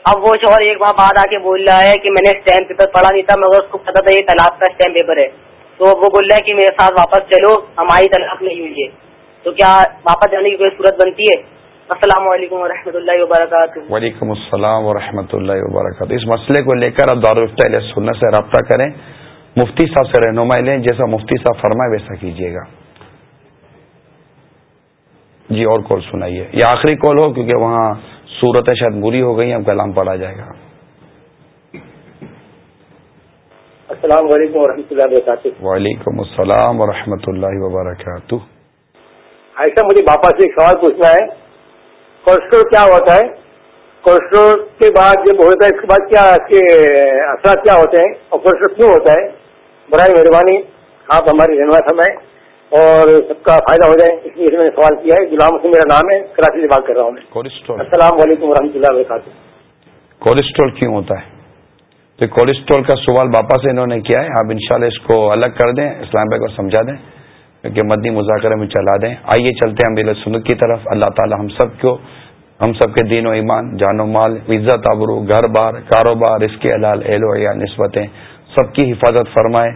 Speaker 9: اب وہ شوہر ایک ماہ بعد آ کے بول رہا ہے کہ میں نے اسٹیمپ پیپر پڑھا نہیں تھا، مگر اس کو پتا تھا یہ طلاق کا اسٹیمپ پیپر ہے۔ تو وہ بول رہا ہے کہ میرے ساتھ واپس چلو، ہماری طلاق نہیں ہوئی ہے۔ تو کیا واپس جانے کی کوئی صورت بنتی ہے؟ السلام علیکم و اللہ وبرکاتہ۔
Speaker 1: وعلیکم السلام و اللہ وبرکاتہ۔ اس مسئلے کو لے کر اب دارالفتہ سننے سے رابطہ کریں۔ مفتی صاحب سے رہنمائی لیں۔ جیسا مفتی صاحب فرمائے ویسا کیجیے گا۔ جی اور کال سنائیے۔ یہ آخری کال ہو کیونکہ وہاں صورتیں شاید بری ہو گئی اب کلام پڑھا جائے گا۔
Speaker 5: السلام علیکم و اللہ وبرکاتہ۔
Speaker 1: وعلیکم السلام و اللہ وبرکاتہ۔
Speaker 5: ایسا مجھے باپا سے ایک سوال پوچھنا ہے۔ کوسٹرول کیا ہوتا ہے؟ کوسٹرول کے بعد جب ہوتا ہے اس کے بعد کیا اس کے اثرات کیا ہوتے ہیں؟ اور کوسٹرول کیوں ہوتا ہے؟ برائے مہربانی آپ ہماری رہنما فرمائیں اور سب کا فائدہ ہو جائے۔ اس لیے میں نے سوال کیا ہے۔ غلام حسین میرا نام ہے کراچی سے بات کر رہا ہوں
Speaker 1: کولیسٹرول
Speaker 5: السلام علیکم و اللہ وبرکاتہ۔
Speaker 1: کولیسٹرول کیوں ہوتا ہے؟ تو کولیسٹرول کا سوال باپا سے انہوں نے کیا ہے۔ آپ انشاءاللہ اس کو الگ کر دیں اسلام بھائی کو سمجھا دیں کہ مدنی مذاکرے میں چلا دیں۔ آئیے چلتے ہیں بل سنت کی طرف۔ اللہ تعالی ہم سب کو ہم سب کے دین و ایمان، جان و مال، عزت ابرو گھر، بار، کاروبار، اس کے علال اہل و یا نسبتیں سب کی حفاظت فرمائے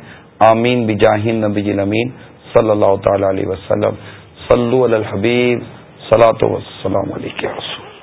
Speaker 1: آمین۔ بجاہین نبی جی امین صلی اللہ تعالی علیہ وسلم۔ صلو علی الحبیب۔ صلاۃ وسلام علیہ رسول